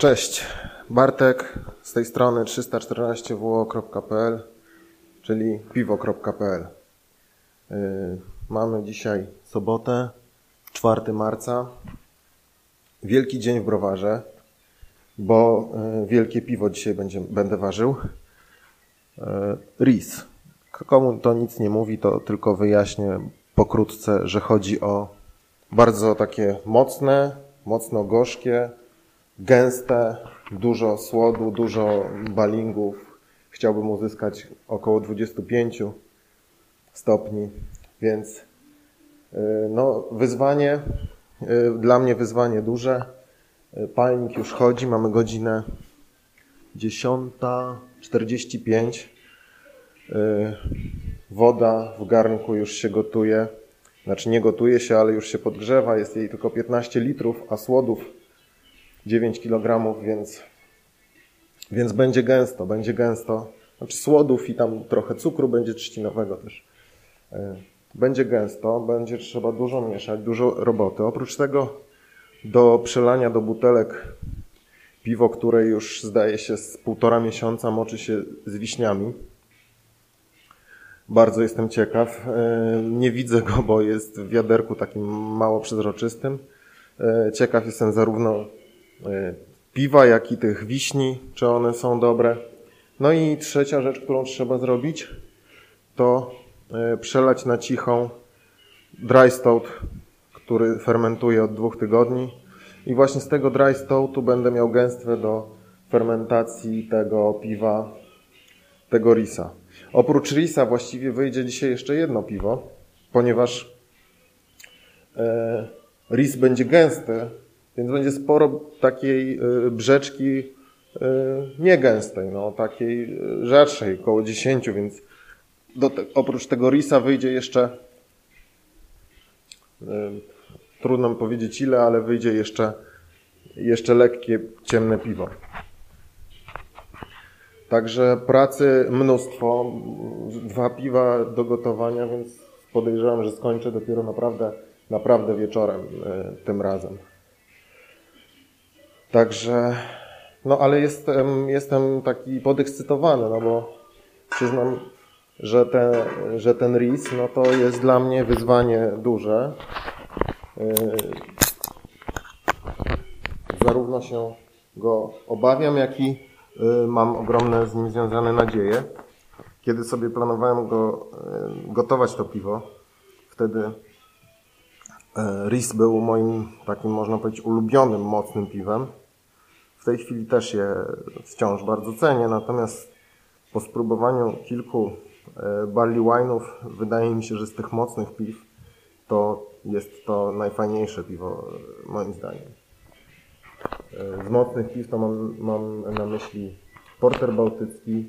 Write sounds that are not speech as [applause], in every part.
Cześć, Bartek z tej strony 314wo.pl, czyli piwo.pl. Yy, Mamy dzisiaj sobotę, 4 marca. Wielki dzień w browarze, bo yy, wielkie piwo dzisiaj będzie, będę ważył. Yy, Ris. Komu to nic nie mówi, to tylko wyjaśnię pokrótce, że chodzi o bardzo takie mocne, mocno gorzkie, gęste, dużo słodu, dużo balingów. Chciałbym uzyskać około 25 stopni, więc yy, no, wyzwanie, yy, dla mnie wyzwanie duże. Palnik już chodzi, mamy godzinę 10.45. Woda w garnku już się gotuje. Znaczy nie gotuje się, ale już się podgrzewa. Jest jej tylko 15 litrów, a słodów 9 kg, więc, więc będzie gęsto, będzie gęsto. Znaczy słodów i tam trochę cukru będzie trzcinowego też. Będzie gęsto, będzie trzeba dużo mieszać, dużo roboty. Oprócz tego do przelania do butelek piwo, które już zdaje się z półtora miesiąca moczy się z wiśniami. Bardzo jestem ciekaw. Nie widzę go, bo jest w wiaderku takim mało przezroczystym. Ciekaw jestem zarówno piwa, jak i tych wiśni, czy one są dobre. No i trzecia rzecz, którą trzeba zrobić, to przelać na cichą dry stout, który fermentuje od dwóch tygodni. I właśnie z tego dry stoutu będę miał gęstwę do fermentacji tego piwa, tego risa. Oprócz risa właściwie wyjdzie dzisiaj jeszcze jedno piwo, ponieważ e, ris będzie gęsty, więc będzie sporo takiej brzeczki niegęstej, no, takiej rzadszej, około 10, więc te, oprócz tego risa wyjdzie jeszcze trudno mi powiedzieć ile, ale wyjdzie jeszcze jeszcze lekkie, ciemne piwo. Także pracy mnóstwo, dwa piwa do gotowania, więc podejrzewam, że skończę dopiero naprawdę, naprawdę wieczorem tym razem. Także, no ale jestem, jestem taki podekscytowany, no bo przyznam, że ten, że ten RIS, no to jest dla mnie wyzwanie duże. Zarówno się go obawiam, jak i mam ogromne z nim związane nadzieje. Kiedy sobie planowałem go gotować to piwo, wtedy RIS był moim takim, można powiedzieć, ulubionym, mocnym piwem. W tej chwili też je wciąż bardzo cenię, natomiast po spróbowaniu kilku barley wine'ów wydaje mi się, że z tych mocnych piw to jest to najfajniejsze piwo moim zdaniem. Z mocnych piw to mam, mam na myśli porter bałtycki,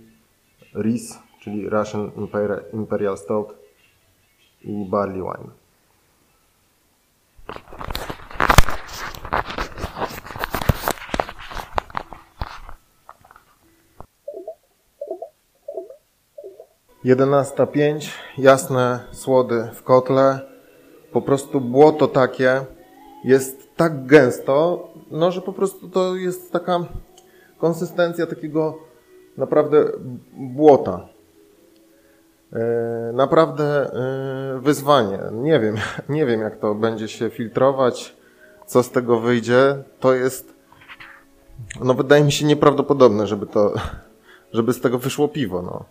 RIS, czyli Russian Imperial Stout i barley wine. Jedenasta pięć, jasne słody w kotle, po prostu błoto takie jest tak gęsto, no że po prostu to jest taka konsystencja takiego naprawdę błota. Naprawdę wyzwanie. Nie wiem, [laughs] nie wiem jak to będzie się filtrować, co z tego wyjdzie. To jest, no wydaje mi się nieprawdopodobne, żeby to, [laughs] żeby z tego wyszło piwo, no.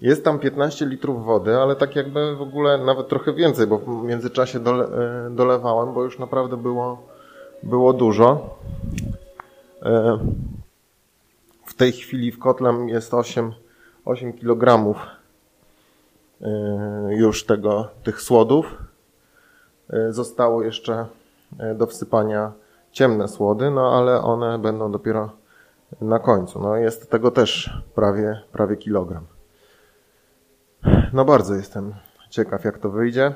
Jest tam 15 litrów wody, ale tak jakby w ogóle nawet trochę więcej, bo w międzyczasie dole, dolewałem, bo już naprawdę było, było dużo. W tej chwili w kotle jest 8, 8 kg już tego, tych słodów. Zostało jeszcze do wsypania ciemne słody, no ale one będą dopiero na końcu. No jest tego też prawie, prawie kilogram. No bardzo jestem ciekaw, jak to wyjdzie.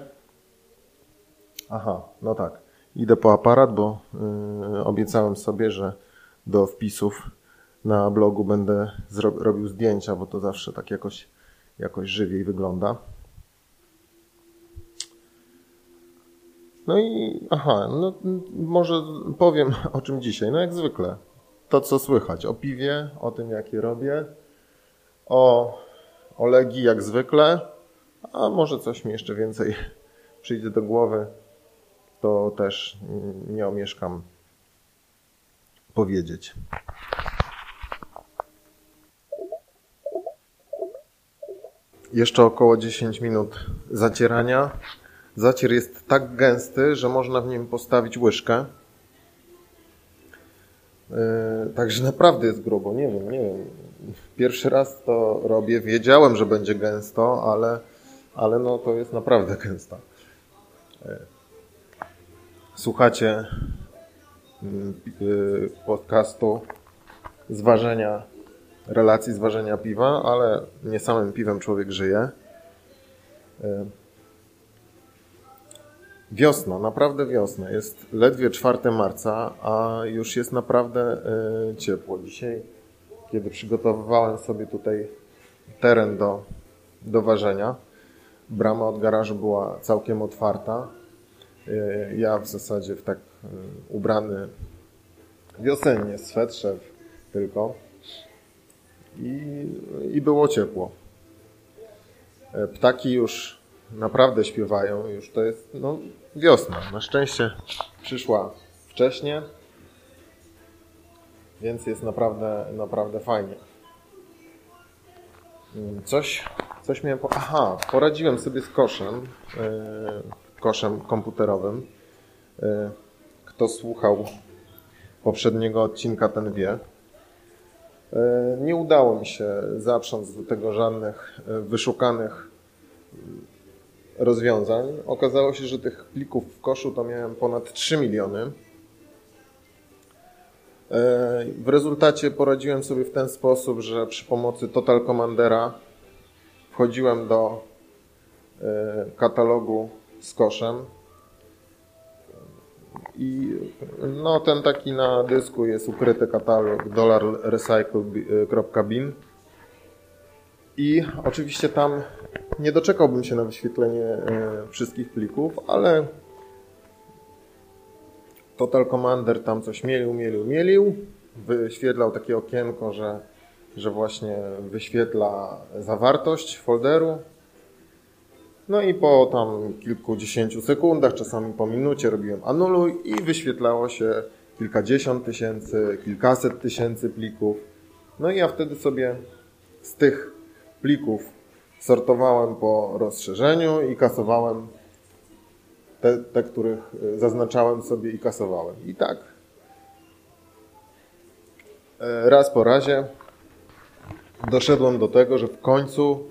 Aha, no tak. Idę po aparat, bo yy, obiecałem sobie, że do wpisów na blogu będę robił zdjęcia, bo to zawsze tak jakoś, jakoś żywiej wygląda. No i aha, no może powiem o czym dzisiaj. No jak zwykle. to, co słychać o piwie, o tym, jakie robię, o, o Legii jak zwykle, a może coś mi jeszcze więcej [laughs] przyjdzie do głowy, to też nie omieszkam powiedzieć. Jeszcze około 10 minut zacierania. Zacier jest tak gęsty, że można w nim postawić łyżkę. Yy, także naprawdę jest grubo. Nie wiem, nie wiem. Pierwszy raz to robię. Wiedziałem, że będzie gęsto, ale, ale no to jest naprawdę [laughs] gęsto. Yy. Słuchacie yy, podcastu zważenia relacji zważenia piwa, ale nie samym piwem człowiek żyje. E, wiosna, naprawdę wiosna. Jest ledwie 4 marca, a już jest naprawdę e, ciepło. Dzisiaj, kiedy przygotowywałem sobie tutaj teren do, do ważenia, brama od garażu była całkiem otwarta. E, ja w zasadzie w tak ubrany wiosennie swetrze tylko i, i było ciepło. E, ptaki już naprawdę śpiewają, już to jest no, wiosna. Na szczęście przyszła wcześnie, więc jest naprawdę, naprawdę fajnie. Mm, coś, coś miałem. Po... Aha, poradziłem sobie z koszem, yy, koszem komputerowym. Yy, kto słuchał poprzedniego odcinka, ten wie. E, nie udało mi się zaprząc do tego żadnych e, wyszukanych rozwiązań. Okazało się, że tych plików w koszu to miałem ponad 3 miliony. E, w rezultacie poradziłem sobie w ten sposób, że przy pomocy Total Commandera wchodziłem do katalogu z koszem, i no, ten taki na dysku jest ukryty katalog dollarrecycle.bin i oczywiście tam nie doczekałbym się na wyświetlenie e, wszystkich plików, ale Total Commander tam coś mielił, mielił, mielił. Wyświetlał takie okienko, że, że właśnie wyświetla zawartość folderu no i po tam kilkudziesięciu sekundach, czasami po minucie robiłem anuluj i wyświetlało się kilkadziesiąt tysięcy, kilkaset tysięcy plików. No i ja wtedy sobie z tych plików sortowałem po rozszerzeniu i kasowałem te, te których zaznaczałem sobie i kasowałem. I tak e, raz po razie doszedłem do tego, że w końcu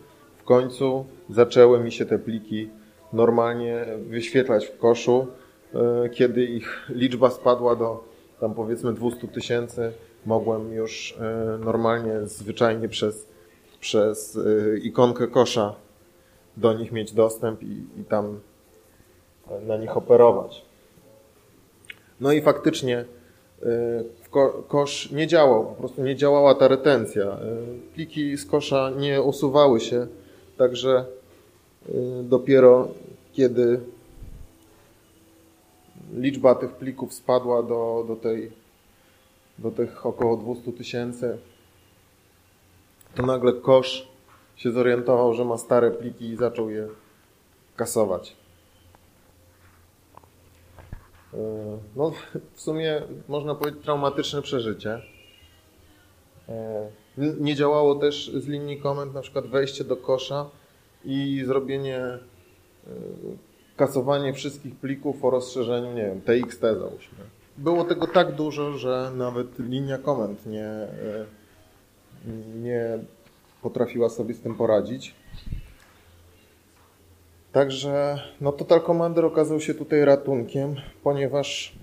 końcu zaczęły mi się te pliki normalnie wyświetlać w koszu. E, kiedy ich liczba spadła do tam powiedzmy 200 tysięcy, mogłem już e, normalnie, zwyczajnie przez, przez e, ikonkę kosza do nich mieć dostęp i, i tam na nich operować. No i faktycznie kosz nie działał, po prostu nie działała ta retencja. Pliki z kosza nie usuwały się Także y, dopiero kiedy liczba tych plików spadła do, do, tej, do tych około 200 tysięcy, to nagle kosz się zorientował, że ma stare pliki i zaczął je kasować. Y, no, w sumie można powiedzieć traumatyczne przeżycie. Y, nie działało też z linii komend na przykład wejście do kosza i zrobienie, e, kasowanie wszystkich plików o rozszerzeniu, nie wiem, TXT załóżmy. Było tego tak dużo, że nawet linia komend nie, e, nie potrafiła sobie z tym poradzić. Także no Total Commander okazał się tutaj ratunkiem, ponieważ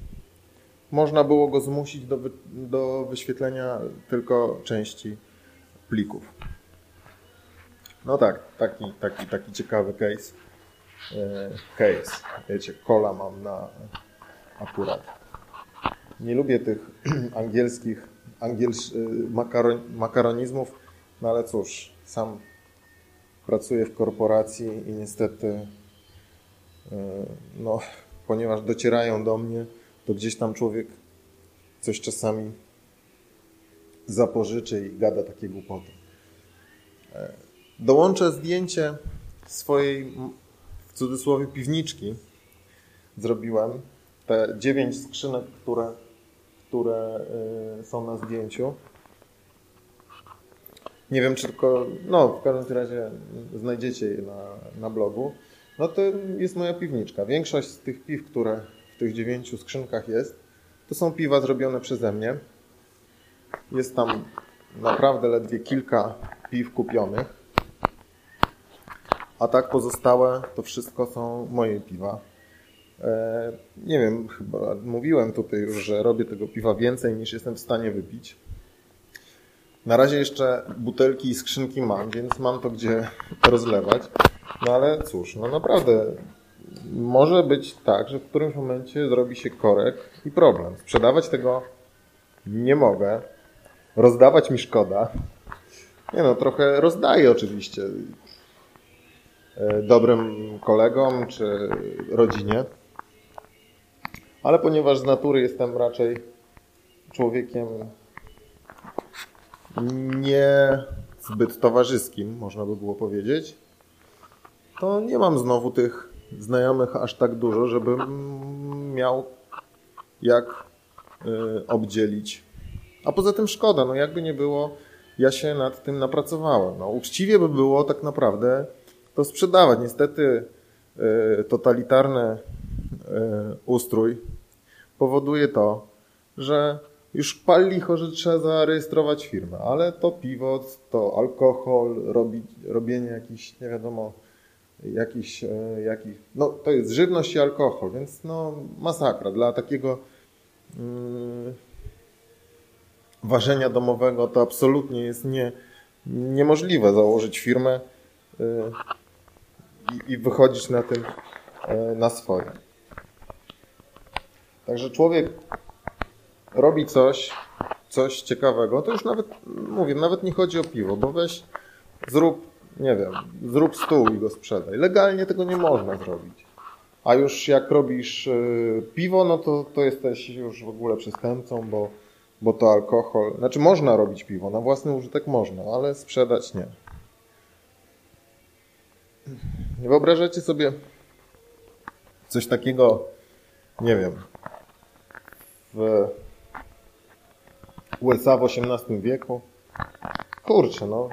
można było go zmusić do, wy, do wyświetlenia tylko części plików. No tak, taki, taki, taki ciekawy case. E, case. Wiecie, kola mam na akurat. Nie lubię tych [clears throat] angielskich angiels, e, makaron, makaronizmów, no ale cóż, sam pracuję w korporacji i niestety e, no, ponieważ docierają do mnie, to gdzieś tam człowiek coś czasami zapożyczy i gada takie głupoty. E, dołączę zdjęcie swojej, w cudzysłowie, piwniczki. Zrobiłem te dziewięć skrzynek, które, które e, są na zdjęciu. Nie wiem, czy tylko, no w każdym razie znajdziecie je na, na blogu. No to jest moja piwniczka. Większość z tych piw, które w tych dziewięciu skrzynkach jest, to są piwa zrobione przeze mnie. Jest tam naprawdę ledwie kilka piw kupionych. A tak pozostałe to wszystko są moje piwa. E, nie wiem, chyba mówiłem tutaj już, że robię tego piwa więcej niż jestem w stanie wypić. Na razie jeszcze butelki i skrzynki mam, więc mam to gdzie rozlewać. No ale cóż, no naprawdę może być tak, że w którymś momencie zrobi się korek i problem. Sprzedawać tego nie mogę. Rozdawać mi szkoda. Nie no, trochę rozdaję oczywiście e, dobrym kolegom czy rodzinie. Ale ponieważ z natury jestem raczej człowiekiem nie zbyt towarzyskim, można by było powiedzieć, to nie mam znowu tych znajomych aż tak dużo, żebym miał jak y, obdzielić. A poza tym szkoda, no jakby nie było, ja się nad tym napracowałem. No, uczciwie by było tak naprawdę to sprzedawać. Niestety y, totalitarny y, ustrój powoduje to, że już pal licho, że trzeba zarejestrować firmę, ale to piwo, to alkohol, robi, robienie jakichś, nie wiadomo, jakiś, e, jakich, no to jest żywność i alkohol, więc no masakra. Dla takiego yy, ważenia domowego to absolutnie jest nie, niemożliwe założyć firmę yy, i, i wychodzić na tym yy, na swoje. Także człowiek robi coś, coś ciekawego, to już nawet, mówię, nawet nie chodzi o piwo, bo weź, zrób nie wiem, zrób stół i go sprzedaj. Legalnie tego nie można zrobić. A już jak robisz y, piwo, no to, to jesteś już w ogóle przestępcą, bo, bo to alkohol. Znaczy można robić piwo, na własny użytek można, ale sprzedać nie. Nie wyobrażacie sobie coś takiego, nie wiem, w USA w XVIII wieku? kurczę, no,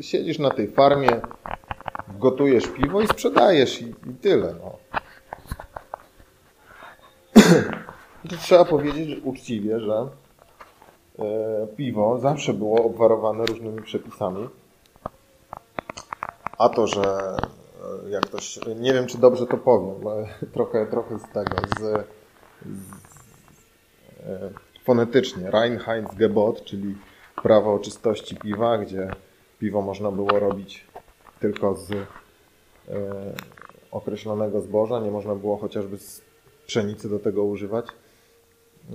siedzisz na tej farmie, gotujesz piwo i sprzedajesz i, i tyle, no. [clears throat] Trzeba powiedzieć uczciwie, że e, piwo zawsze było obwarowane różnymi przepisami. A to, że e, jak ktoś, nie wiem czy dobrze to powiem, ale [laughs] trochę, trochę z tego, z, z e, fonetycznie, Reinheitsgebot, czyli prawo o czystości piwa, gdzie piwo można było robić tylko z e, określonego zboża, nie można było chociażby z pszenicy do tego używać. E,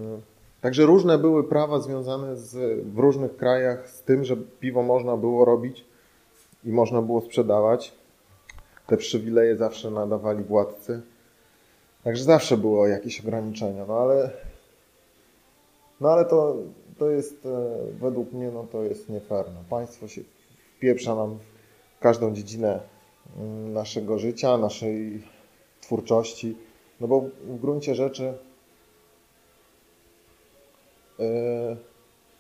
także różne były prawa związane z, w różnych krajach z tym, że piwo można było robić i można było sprzedawać. Te przywileje zawsze nadawali władcy. Także zawsze było jakieś ograniczenia, no ale, no ale to to jest e, według mnie no to jest nie fair. No, państwo się wpieprza nam w każdą dziedzinę mm, naszego życia, naszej twórczości, no bo w gruncie rzeczy yy,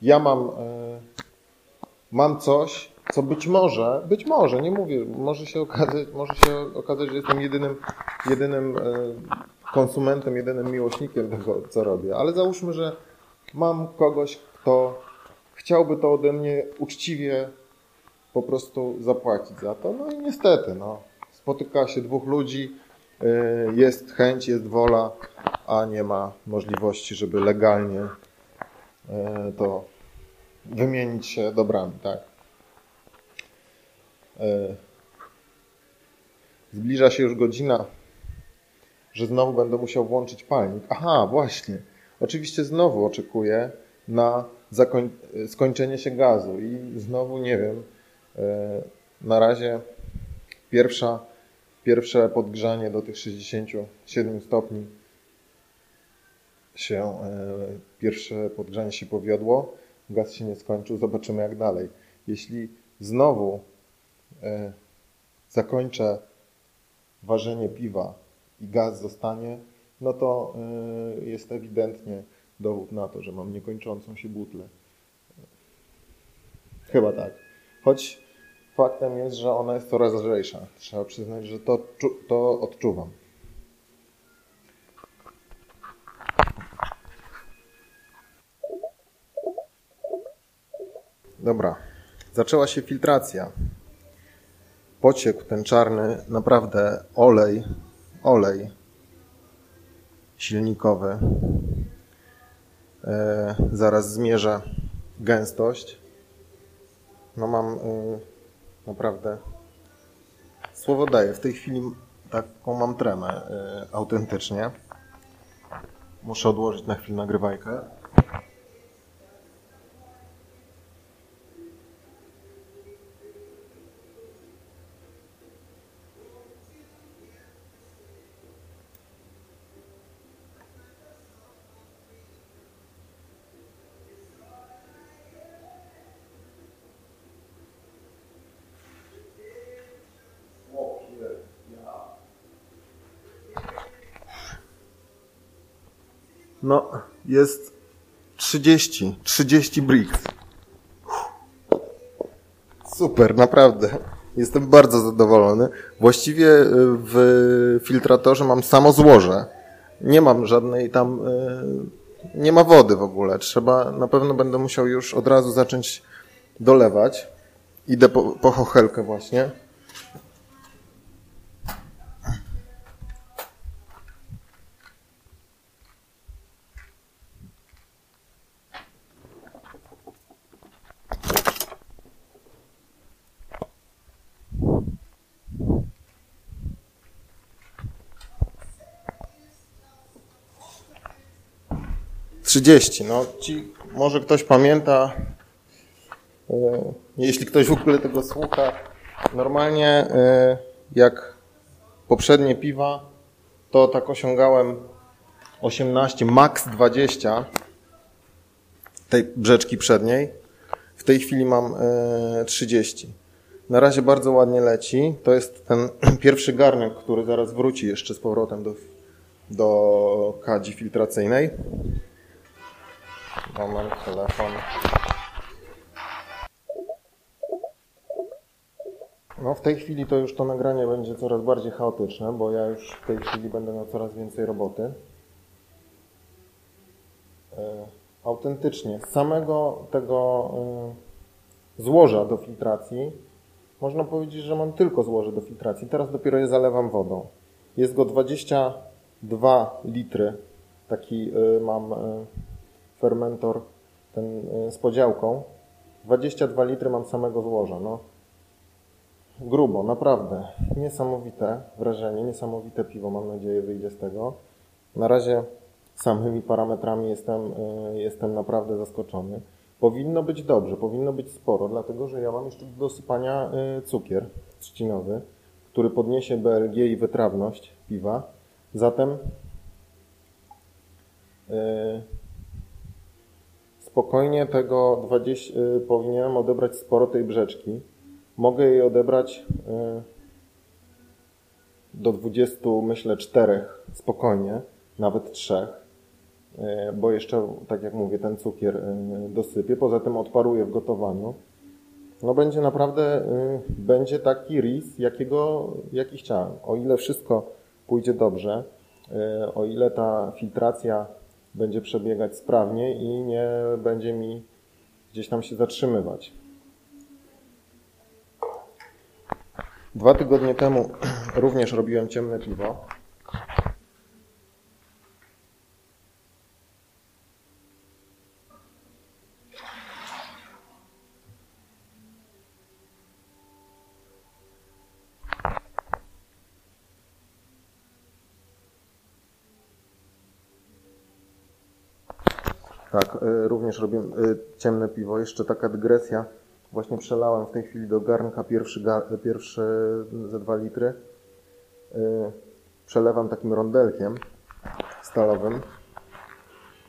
ja mam, yy, mam coś, co być może, być może, nie mówię, może się okazać, może się okazać że jestem jedynym, jedynym konsumentem, jedynym miłośnikiem tego, co robię, ale załóżmy, że mam kogoś, kto chciałby to ode mnie uczciwie po prostu zapłacić za to. No i niestety, no, spotyka się dwóch ludzi, y, jest chęć, jest wola, a nie ma możliwości, żeby legalnie y, to wymienić się dobrami, tak. Y, zbliża się już godzina, że znowu będę musiał włączyć palnik. Aha, właśnie. Oczywiście znowu oczekuję na skończenie się gazu i znowu nie wiem, e, na razie pierwsza, pierwsze podgrzanie do tych 67 stopni się, e, pierwsze podgrzanie się powiodło. gaz się nie skończył, zobaczymy jak dalej. Jeśli znowu e, zakończę ważenie piwa i gaz zostanie, no to e, jest ewidentnie dowód na to, że mam niekończącą się butlę. Chyba tak. Choć faktem jest, że ona jest coraz lżejsza. Trzeba przyznać, że to, to odczuwam. Dobra, zaczęła się filtracja. Pociekł ten czarny, naprawdę olej, olej silnikowy. E, zaraz zmierzę gęstość. No mam e, naprawdę słowo daję. W tej chwili taką mam tremę e, autentycznie. Muszę odłożyć na chwilę nagrywajkę. No, jest 30, 30 bricks. Super, naprawdę. Jestem bardzo zadowolony. Właściwie y, w filtratorze mam samo złoże. Nie mam żadnej tam, y, nie ma wody w ogóle. Trzeba, na pewno będę musiał już od razu zacząć dolewać. Idę po, po chochelkę właśnie. Trzydzieści. No, ci, może ktoś pamięta, e, jeśli ktoś w ogóle tego słucha, normalnie e, jak poprzednie piwa, to tak osiągałem 18, max 20 tej brzeczki przedniej. W tej chwili mam 30. E, Na razie bardzo ładnie leci. To jest ten [clears throat] pierwszy garnek, który zaraz wróci jeszcze z powrotem do, do kadzi filtracyjnej. Moment, telefon. No w tej chwili to już to nagranie będzie coraz bardziej chaotyczne, bo ja już w tej chwili będę miał coraz więcej roboty. E, autentycznie, z samego tego e, złoża do filtracji można powiedzieć, że mam tylko złoże do filtracji. Teraz dopiero je zalewam wodą. Jest go 22 litry. Taki e, mam fermentor ten z podziałką. 22 litry mam samego złoża. No, grubo, naprawdę. Niesamowite wrażenie, niesamowite piwo, mam nadzieję, wyjdzie z tego. Na razie samymi parametrami jestem, y, jestem naprawdę zaskoczony. Powinno być dobrze, powinno być sporo, dlatego że ja mam jeszcze do dosypania y, cukier trzcinowy, który podniesie BLG i wytrawność piwa. Zatem spokojnie tego 20, yy, powinienem odebrać sporo tej brzeczki Mogę jej odebrać y, do 20, myślę, czterech spokojnie, nawet trzech, y, bo jeszcze, tak jak mówię, ten cukier y, dosypię. Poza tym odparuję w gotowaniu. No będzie naprawdę, będzie taki ris, jakiego, jaki chciałem. O ile wszystko pójdzie dobrze, o ile ta filtracja będzie przebiegać sprawnie i nie będzie mi gdzieś tam się zatrzymywać. Dwa tygodnie temu [clears throat] również robiłem ciemne piwo. Tak, y, również robię y, ciemne piwo. Jeszcze taka dygresja. Właśnie przelałem w tej chwili do garnka pierwszy, pierwszy ze 2 litry. Yy, przelewam takim rondelkiem stalowym.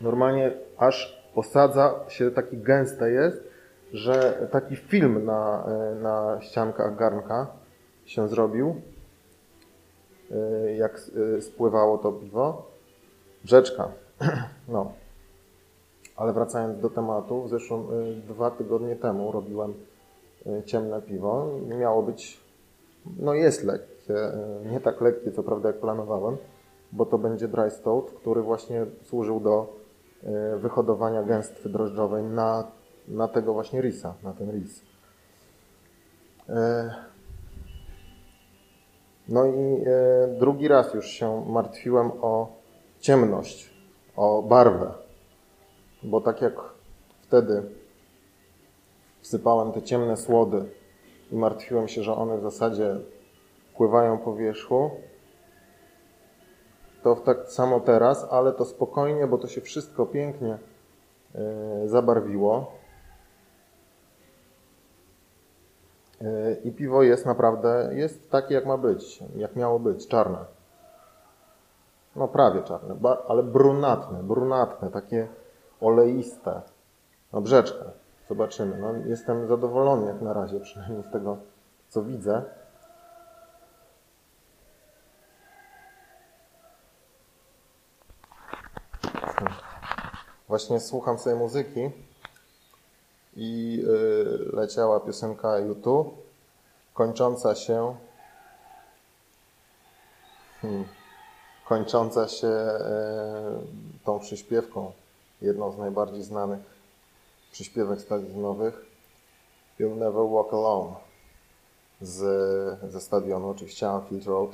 Normalnie aż posadza się, taki gęste jest, że taki film na, na ściankach garnka się zrobił, jak spływało to piwo. Rzeczka. [clears throat] No. Ale wracając do tematu, w zeszłym dwa tygodnie temu robiłem ciemne piwo. Miało być, no jest lekkie, nie tak lekkie co prawda jak planowałem, bo to będzie dry stout, który właśnie służył do wyhodowania gęstwy drożdżowej na, na tego właśnie risa, na ten ris. No i drugi raz już się martwiłem o ciemność, o barwę, bo tak jak wtedy wsypałem te ciemne słody i martwiłem się, że one w zasadzie pływają po wierzchu, to tak samo teraz, ale to spokojnie, bo to się wszystko pięknie e, zabarwiło. E, I piwo jest naprawdę, jest takie jak ma być, jak miało być, czarne. No prawie czarne, ale brunatne, brunatne, takie oleiste. Brzeczka, zobaczymy. No, jestem zadowolony jak na razie, przynajmniej z tego, co widzę. Właśnie słucham sobie muzyki i yy, leciała piosenka YouTube, kończąca się hmm, kończąca się yy, tą przyśpiewką, jedną z najbardziej znanych przyśpiewek stadionowych You'll Never Walk Alone z, ze stadionu, oczywiście Anfield Road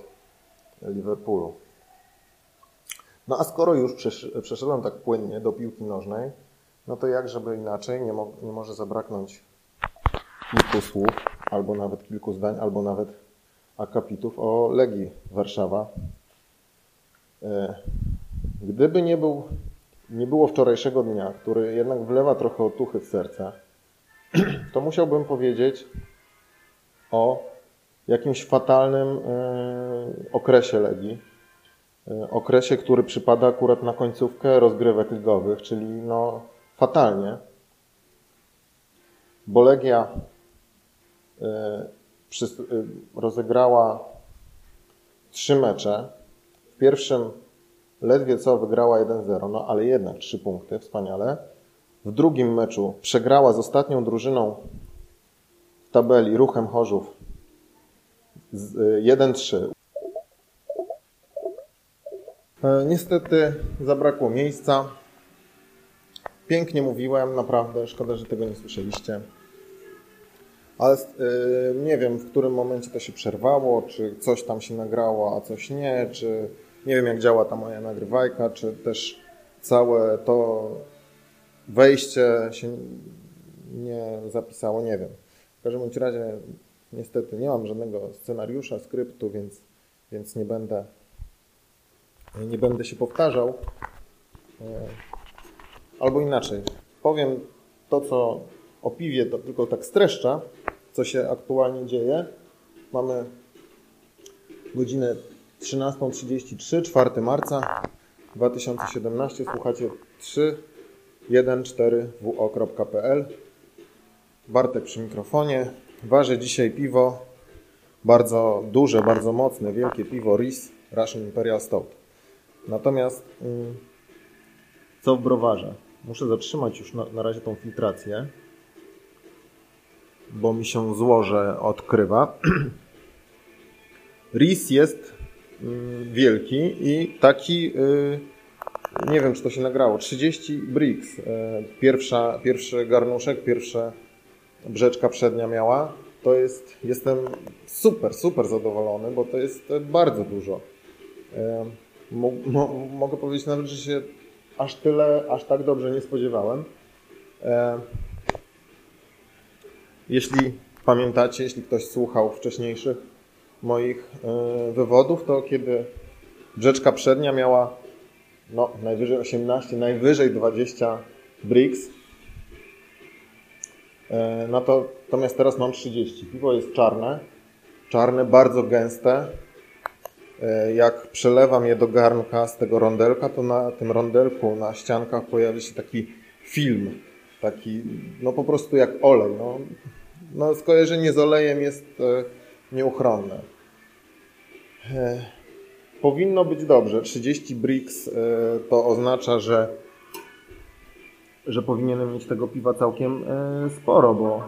Liverpoolu. No a skoro już przeszedłem tak płynnie do piłki nożnej, no to jak żeby inaczej, nie, mo nie może zabraknąć kilku słów, albo nawet kilku zdań, albo nawet akapitów o Legii Warszawa. E, gdyby nie, był, nie było wczorajszego dnia, który jednak wlewa trochę otuchy w serce, [clears throat] to musiałbym powiedzieć o jakimś fatalnym e, okresie Legii, E, okresie, który przypada akurat na końcówkę rozgrywek ligowych, czyli no fatalnie. Bo Legia e, rozegrała trzy mecze. W pierwszym ledwie co wygrała 1-0, no ale jednak trzy punkty, wspaniale. W drugim meczu przegrała z ostatnią drużyną w tabeli Ruchem Chorzów 1-3. E, niestety zabrakło miejsca. Pięknie mówiłem, naprawdę. Szkoda, że tego nie słyszeliście. Ale yy, nie wiem, w którym momencie to się przerwało, czy coś tam się nagrało, a coś nie, czy nie wiem, jak działa ta moja nagrywajka, czy też całe to wejście się nie zapisało, nie wiem. W każdym razie, niestety, nie mam żadnego scenariusza, skryptu, więc, więc nie będę nie będę się powtarzał. E, albo inaczej, powiem to, co o piwie, to tylko tak streszcza, co się aktualnie dzieje. Mamy godzinę 13.33, 4 marca 2017. Słuchacie 314wo.pl Bartek przy mikrofonie. Ważę dzisiaj piwo, bardzo duże, bardzo mocne, wielkie piwo RIS, Russian Imperial Stout. Natomiast mm, co w browarze? Muszę zatrzymać już na, na razie tą filtrację, bo mi się złoże odkrywa. [clears throat] Ris jest wielki i taki, y, nie wiem czy to się nagrało, 30 bricks. Y, pierwsza, pierwszy garnuszek, pierwsza brzeczka przednia miała. To jest, jestem super, super zadowolony, bo to jest bardzo dużo. Y, Mo, mo, mogę powiedzieć nawet, że się aż tyle, aż tak dobrze nie spodziewałem. Jeśli pamiętacie, jeśli ktoś słuchał wcześniejszych moich e, wywodów, to kiedy brzeczka przednia miała no, najwyżej 18, najwyżej 20 bricks, e, no to, natomiast teraz mam 30. Piwo jest czarne, czarne, bardzo gęste, E, jak przelewam je do garnka z tego rondelka, to na tym rondelku, na ściankach pojawia się taki film, taki no po prostu jak olej. No, no skojarzenie z olejem jest nieuchronne. E, powinno być dobrze. 30 bricks e, to oznacza, że że powinienem mieć tego piwa całkiem e, sporo, bo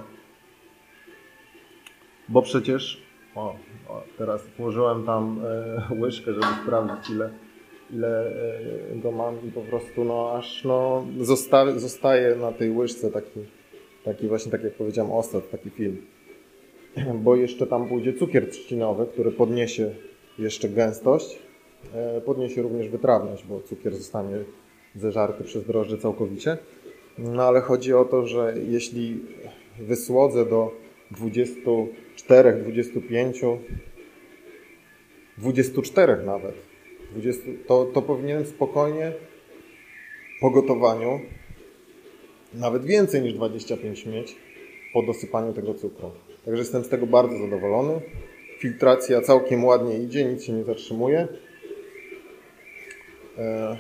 bo przecież o, o teraz włożyłem tam łyżkę, żeby sprawdzić ile ile go mam i po prostu no aż no zosta zostaje na tej łyżce taki, taki właśnie tak jak powiedziałem ostat, taki film. [clears throat] Bo jeszcze tam pójdzie cukier trzcinowy, który podniesie jeszcze gęstość, e, podniesie również wytrawność, bo cukier zostanie zeżarty przez drożdże całkowicie. No ale chodzi o to, że jeśli wysłodzę do 24, 25, 24 nawet, 20, to, to powinienem spokojnie po gotowaniu nawet więcej niż 25 mieć po dosypaniu tego cukru. Także jestem z tego bardzo zadowolony. Filtracja całkiem ładnie idzie, nic się nie zatrzymuje. E,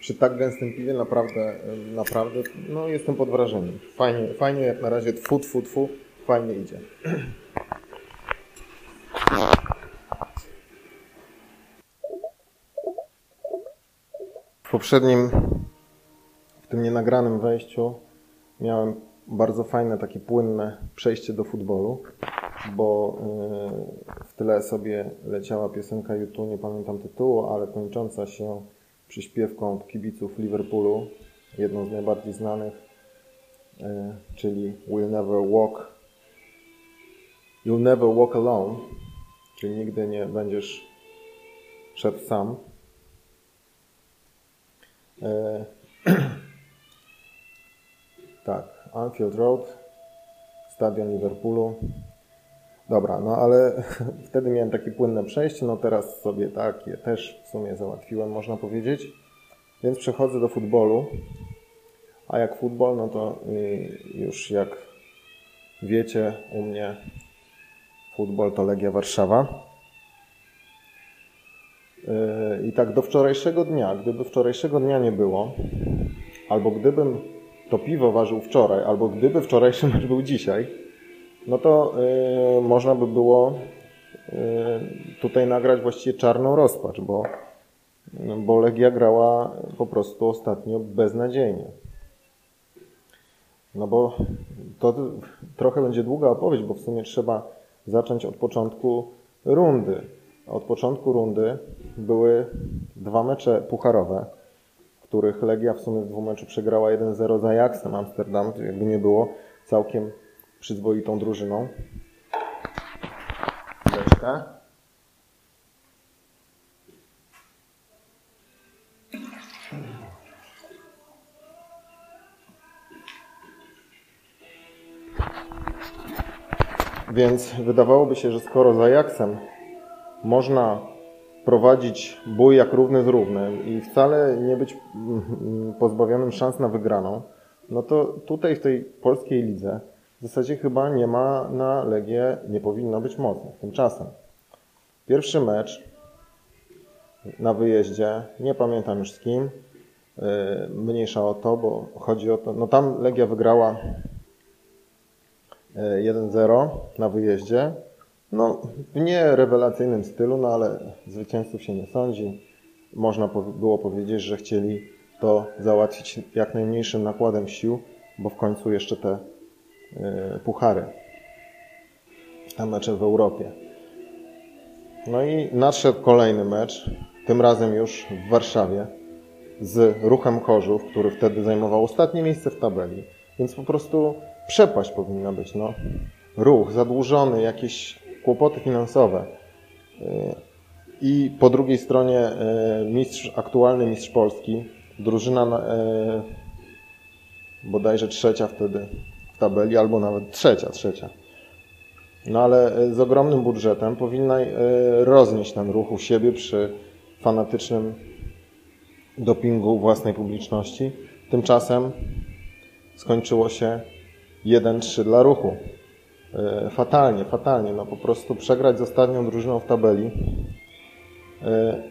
przy tak gęstym piwie naprawdę, naprawdę no jestem pod wrażeniem. Fajnie, fajnie jak na razie tfu, tfu, tfu, fajnie idzie. W poprzednim, w tym nienagranym wejściu miałem bardzo fajne, takie płynne przejście do futbolu, bo yy, w tle sobie leciała piosenka YouTube, nie pamiętam tytułu, ale kończąca się przyśpiewką kibiców Liverpoolu, jedną z najbardziej znanych, yy, czyli We'll Never Walk You'll Never Walk Alone, czyli nigdy nie będziesz szedł sam. E, [clears throat] tak, Anfield Road, stadion Liverpoolu. Dobra, no ale [laughs] wtedy miałem takie płynne przejście, no teraz sobie takie też w sumie załatwiłem, można powiedzieć. Więc przechodzę do futbolu. A jak futbol, no to y, już jak wiecie, u mnie futbol to Legia Warszawa. Yy, I tak do wczorajszego dnia, gdyby wczorajszego dnia nie było, albo gdybym to piwo ważył wczoraj, albo gdyby wczorajszy mecz był dzisiaj, no to yy, można by było yy, tutaj nagrać właściwie czarną rozpacz, bo, bo Legia grała po prostu ostatnio beznadziejnie. No bo to trochę będzie długa opowieść, bo w sumie trzeba zacząć od początku rundy. Od początku rundy były dwa mecze pucharowe, których Legia w sumie w dwóch meczu przegrała 1-0 z Ajaxem Amsterdam, jakby nie było, całkiem przyzwoitą drużyną. Chwileczkę. Więc wydawałoby się, że skoro z Ajaxem można prowadzić bój jak równy z równym i wcale nie być mm, pozbawionym szans na wygraną, no to tutaj w tej polskiej lidze w zasadzie chyba nie ma na Legię, nie powinno być mocnych. Tymczasem pierwszy mecz na wyjeździe, nie pamiętam już z kim, y, mniejsza o to, bo chodzi o to, no tam Legia wygrała 1-0 na wyjeździe. No, w nie rewelacyjnym stylu, no ale zwycięzców się nie sądzi. Można było powiedzieć, że chcieli to załatwić jak najmniejszym nakładem sił, bo w końcu jeszcze te y, puchary, te mecze w Europie. No i nadszedł kolejny mecz, tym razem już w Warszawie, z Ruchem Chorzów, który wtedy zajmował ostatnie miejsce w tabeli. Więc po prostu przepaść powinna być, no. Ruch, zadłużony, jakieś kłopoty finansowe. Y, I po drugiej stronie y, mistrz, aktualny mistrz Polski, drużyna y, bodajże trzecia wtedy w tabeli, albo nawet trzecia, trzecia. No ale z ogromnym budżetem powinna roznieść ten ruch u siebie przy fanatycznym dopingu własnej publiczności. Tymczasem skończyło się 1-3 dla ruchu. E, fatalnie, fatalnie. No po prostu przegrać z ostatnią drużyną w tabeli. E,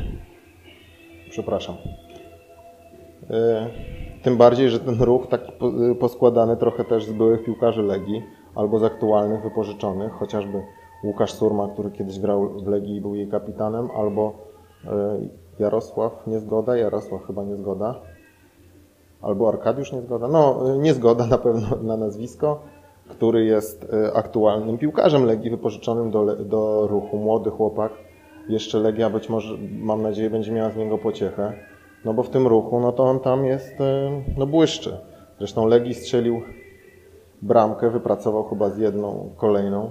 [clears throat] przepraszam. E, Tym bardziej, że ten ruch taki poskładany trochę też z byłych piłkarzy Legii albo z aktualnych, wypożyczonych, chociażby Łukasz Surma, który kiedyś grał w Legii i był jej kapitanem, albo Jarosław Niezgoda, Jarosław chyba Niezgoda, albo Arkadiusz Niezgoda, no Niezgoda na pewno na nazwisko, który jest e, aktualnym piłkarzem Legii wypożyczonym do, do ruchu, młody chłopak. Jeszcze Legia być może, mam nadzieję, będzie miała z niego pociechę. No bo w tym ruchu, no to on tam jest, e, no błyszczy. Zresztą Legii strzelił bramkę, wypracował chyba z jedną kolejną.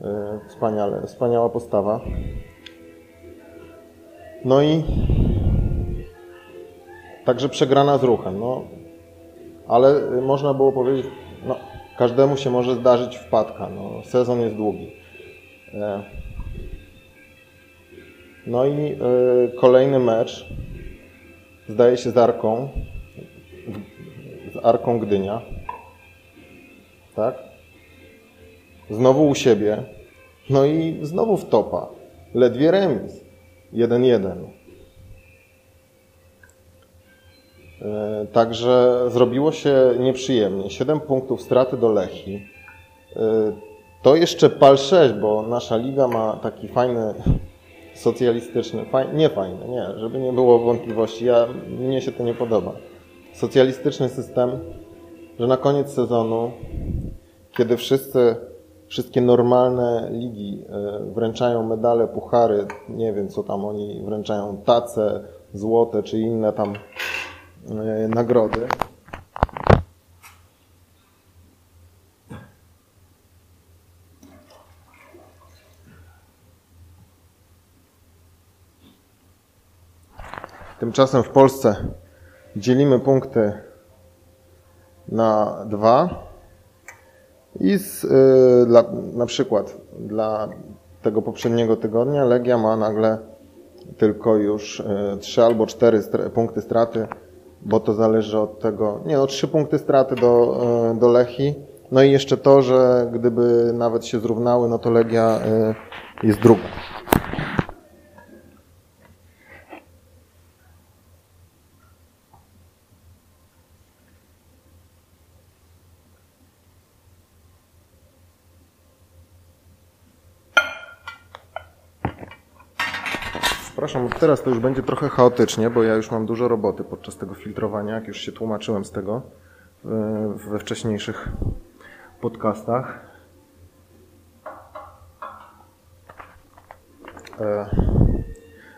E, wspaniale, wspaniała postawa. No i także przegrana z ruchem. No, ale można było powiedzieć, no, każdemu się może zdarzyć wpadka. No, sezon jest długi. E, no i kolejny mecz zdaje się z Arką, z Arką Gdynia, tak? Znowu u siebie, no i znowu w topa. Ledwie remis. 1-1. Także zrobiło się nieprzyjemnie. 7 punktów straty do Lechi. E, to jeszcze pal 6, bo nasza liga ma taki fajny socjalistyczny, nie fajny, nie, żeby nie było wątpliwości, ja, mnie się to nie podoba. Socjalistyczny system, że na koniec sezonu, kiedy wszyscy, wszystkie normalne ligi e, wręczają medale, puchary, nie wiem co tam oni wręczają, tace, złote czy inne tam e, nagrody, Tymczasem w Polsce dzielimy punkty na dwa i z, y, dla, na przykład dla tego poprzedniego tygodnia Legia ma nagle tylko już y, trzy albo cztery punkty straty, bo to zależy od tego, nie no, trzy punkty straty do, y, do Lechi, no i jeszcze to, że gdyby nawet się zrównały, no to Legia jest druga. Przepraszam, teraz to już będzie trochę chaotycznie, bo ja już mam dużo roboty podczas tego filtrowania, jak już się tłumaczyłem z tego we wcześniejszych podcastach. E,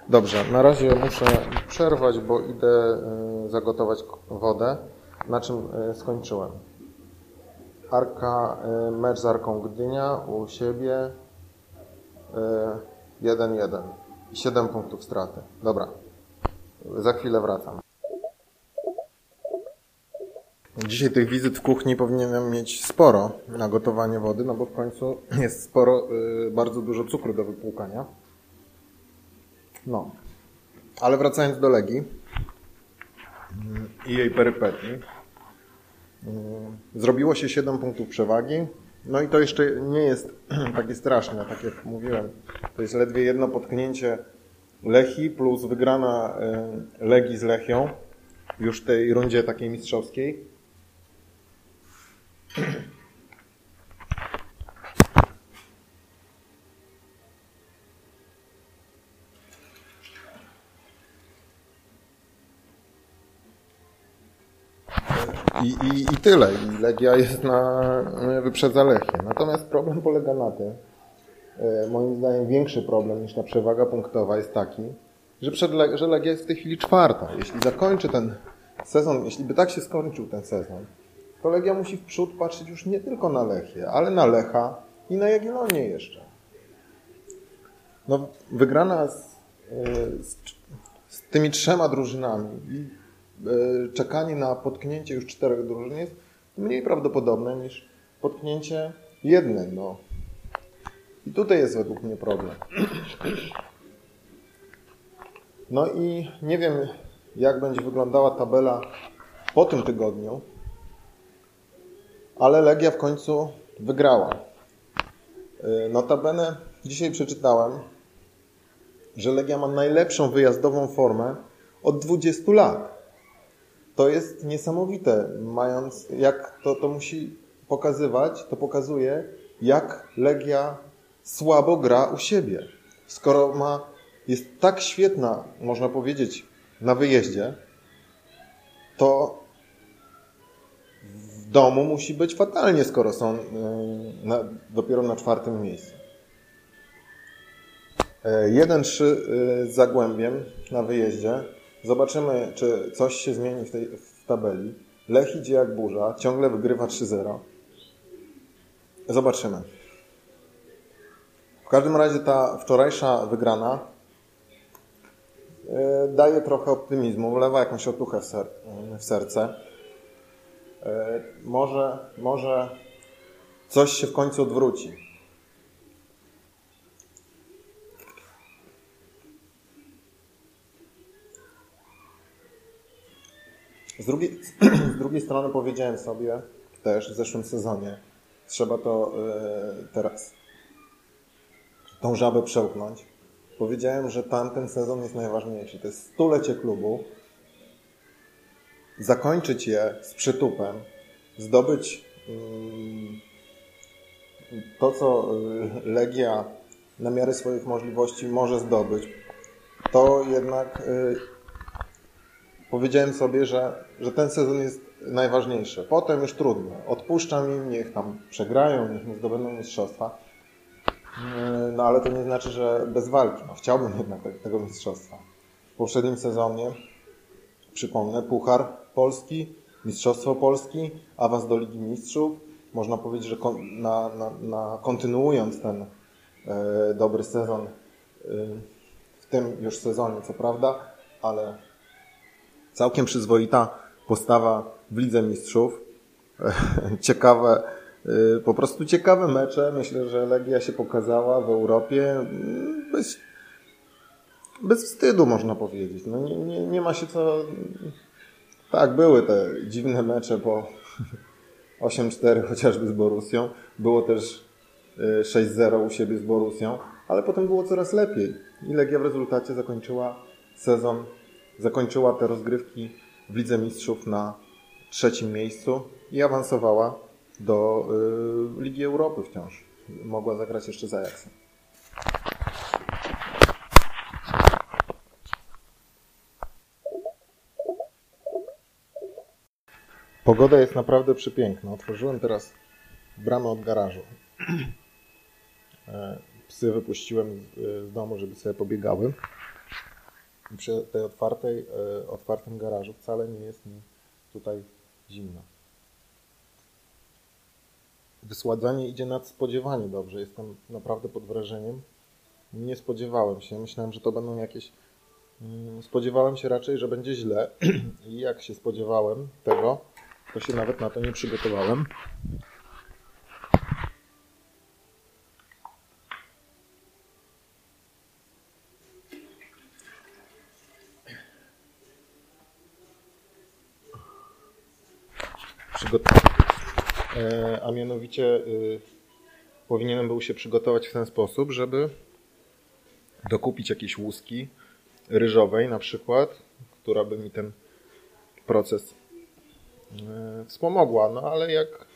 dobrze, na razie muszę przerwać, bo idę e, zagotować wodę, na czym e, skończyłem. Arka, mecz z Arką Gdynia u siebie 1-1 i 7 punktów straty. Dobra, za chwilę wracam. Dzisiaj tych wizyt w kuchni powinienem mieć sporo na gotowanie wody, no bo w końcu jest sporo, y, bardzo dużo cukru do wypłukania. No, ale wracając do Legii y, i jej perypetii. Y, zrobiło się 7 punktów przewagi. No i to jeszcze nie jest [clears throat] takie straszne, tak jak mówiłem. To jest ledwie jedno potknięcie Lechi plus wygrana e, Legii z Lechią już w tej rundzie takiej mistrzowskiej. [clears throat] I, i, I tyle. I Legia jest na, wyprzedza Lechię. Natomiast problem polega na tym, e, moim zdaniem większy problem niż ta przewaga punktowa jest taki, że, przed, że Legia jest w tej chwili czwarta. Jeśli zakończy ten sezon, jeśli by tak się skończył ten sezon, to Legia musi w przód patrzeć już nie tylko na Lechię, ale na Lecha i na Jagiellonię jeszcze. No, wygrana z, e, z, z tymi trzema drużynami czekanie na potknięcie już czterech drużyn jest mniej prawdopodobne niż potknięcie. No. I tutaj jest według mnie problem. No i nie wiem, jak będzie wyglądała tabela po tym tygodniu, ale Legia w końcu wygrała. E, notabene dzisiaj przeczytałem, że Legia ma najlepszą wyjazdową formę od 20 lat. To jest niesamowite, mając, jak to, to musi pokazywać, to pokazuje, jak Legia słabo gra u siebie. Skoro ma, jest tak świetna, można powiedzieć, na wyjeździe, to w domu musi być fatalnie, skoro są yy, na, dopiero na czwartym miejscu. 1-3 yy, z Zagłębiem na wyjeździe. Zobaczymy, czy coś się zmieni w tej w tabeli. Lech idzie jak burza, ciągle wygrywa 3-0. Zobaczymy. W każdym razie ta wczorajsza wygrana e, daje trochę optymizmu, wlewa jakąś otuchę w, ser w serce. E, może, może coś się w końcu odwróci. Z drugiej, [clears throat] z drugiej strony powiedziałem sobie też w zeszłym sezonie, trzeba to yy, teraz tą żabę przełknąć. Powiedziałem, że tamten sezon jest najważniejszy. To jest stulecie klubu. Zakończyć je z przytupem, zdobyć yy, to, co y, Legia na miarę swoich możliwości może zdobyć, to jednak yy, powiedziałem sobie, że, że ten sezon jest najważniejszy. Potem już trudno. Odpuszczam im, niech tam przegrają, niech nie zdobędą mistrzostwa. No ale to nie znaczy, że bez walki. No, chciałbym jednak tego mistrzostwa. W poprzednim sezonie, przypomnę, Puchar Polski, Mistrzostwo Polski, awans do Ligi Mistrzów. Można powiedzieć, że na, na, na kontynuując ten e, dobry sezon e, w tym już sezonie, co prawda, ale Całkiem przyzwoita postawa w Lidze Mistrzów. [laughs] Ciekawe, y, po prostu ciekawe mecze. Myślę, że Legia się pokazała w Europie mm, bez, bez wstydu, można powiedzieć. No nie, nie, nie ma się co... Tak, były te dziwne mecze po [laughs] 8-4 chociażby z Borusją. Było też 6-0 y, u siebie z Borusją, ale potem było coraz lepiej. I Legia w rezultacie zakończyła sezon zakończyła te rozgrywki w Lidze Mistrzów na trzecim miejscu i awansowała do y, Ligi Europy wciąż. Mogła zagrać jeszcze za Ajaxem. Pogoda jest naprawdę przepiękna. Otworzyłem teraz bramę od garażu. [clears throat] E, psy wypuściłem z domu, żeby sobie pobiegały przy tej otwartej, e, otwartym garażu wcale nie jest mi tutaj zimno. Wysładzanie idzie nadspodziewanie dobrze. Jestem naprawdę pod wrażeniem. Nie spodziewałem się. Myślałem, że to będą jakieś. Mm, spodziewałem się raczej, że będzie źle. [clears throat] I jak się spodziewałem tego, to się nawet na to nie przygotowałem. E, a mianowicie y, powinienem był się przygotować w ten sposób, żeby dokupić jakieś łuski ryżowej na przykład, która by mi ten proces e, wspomogła. No ale jak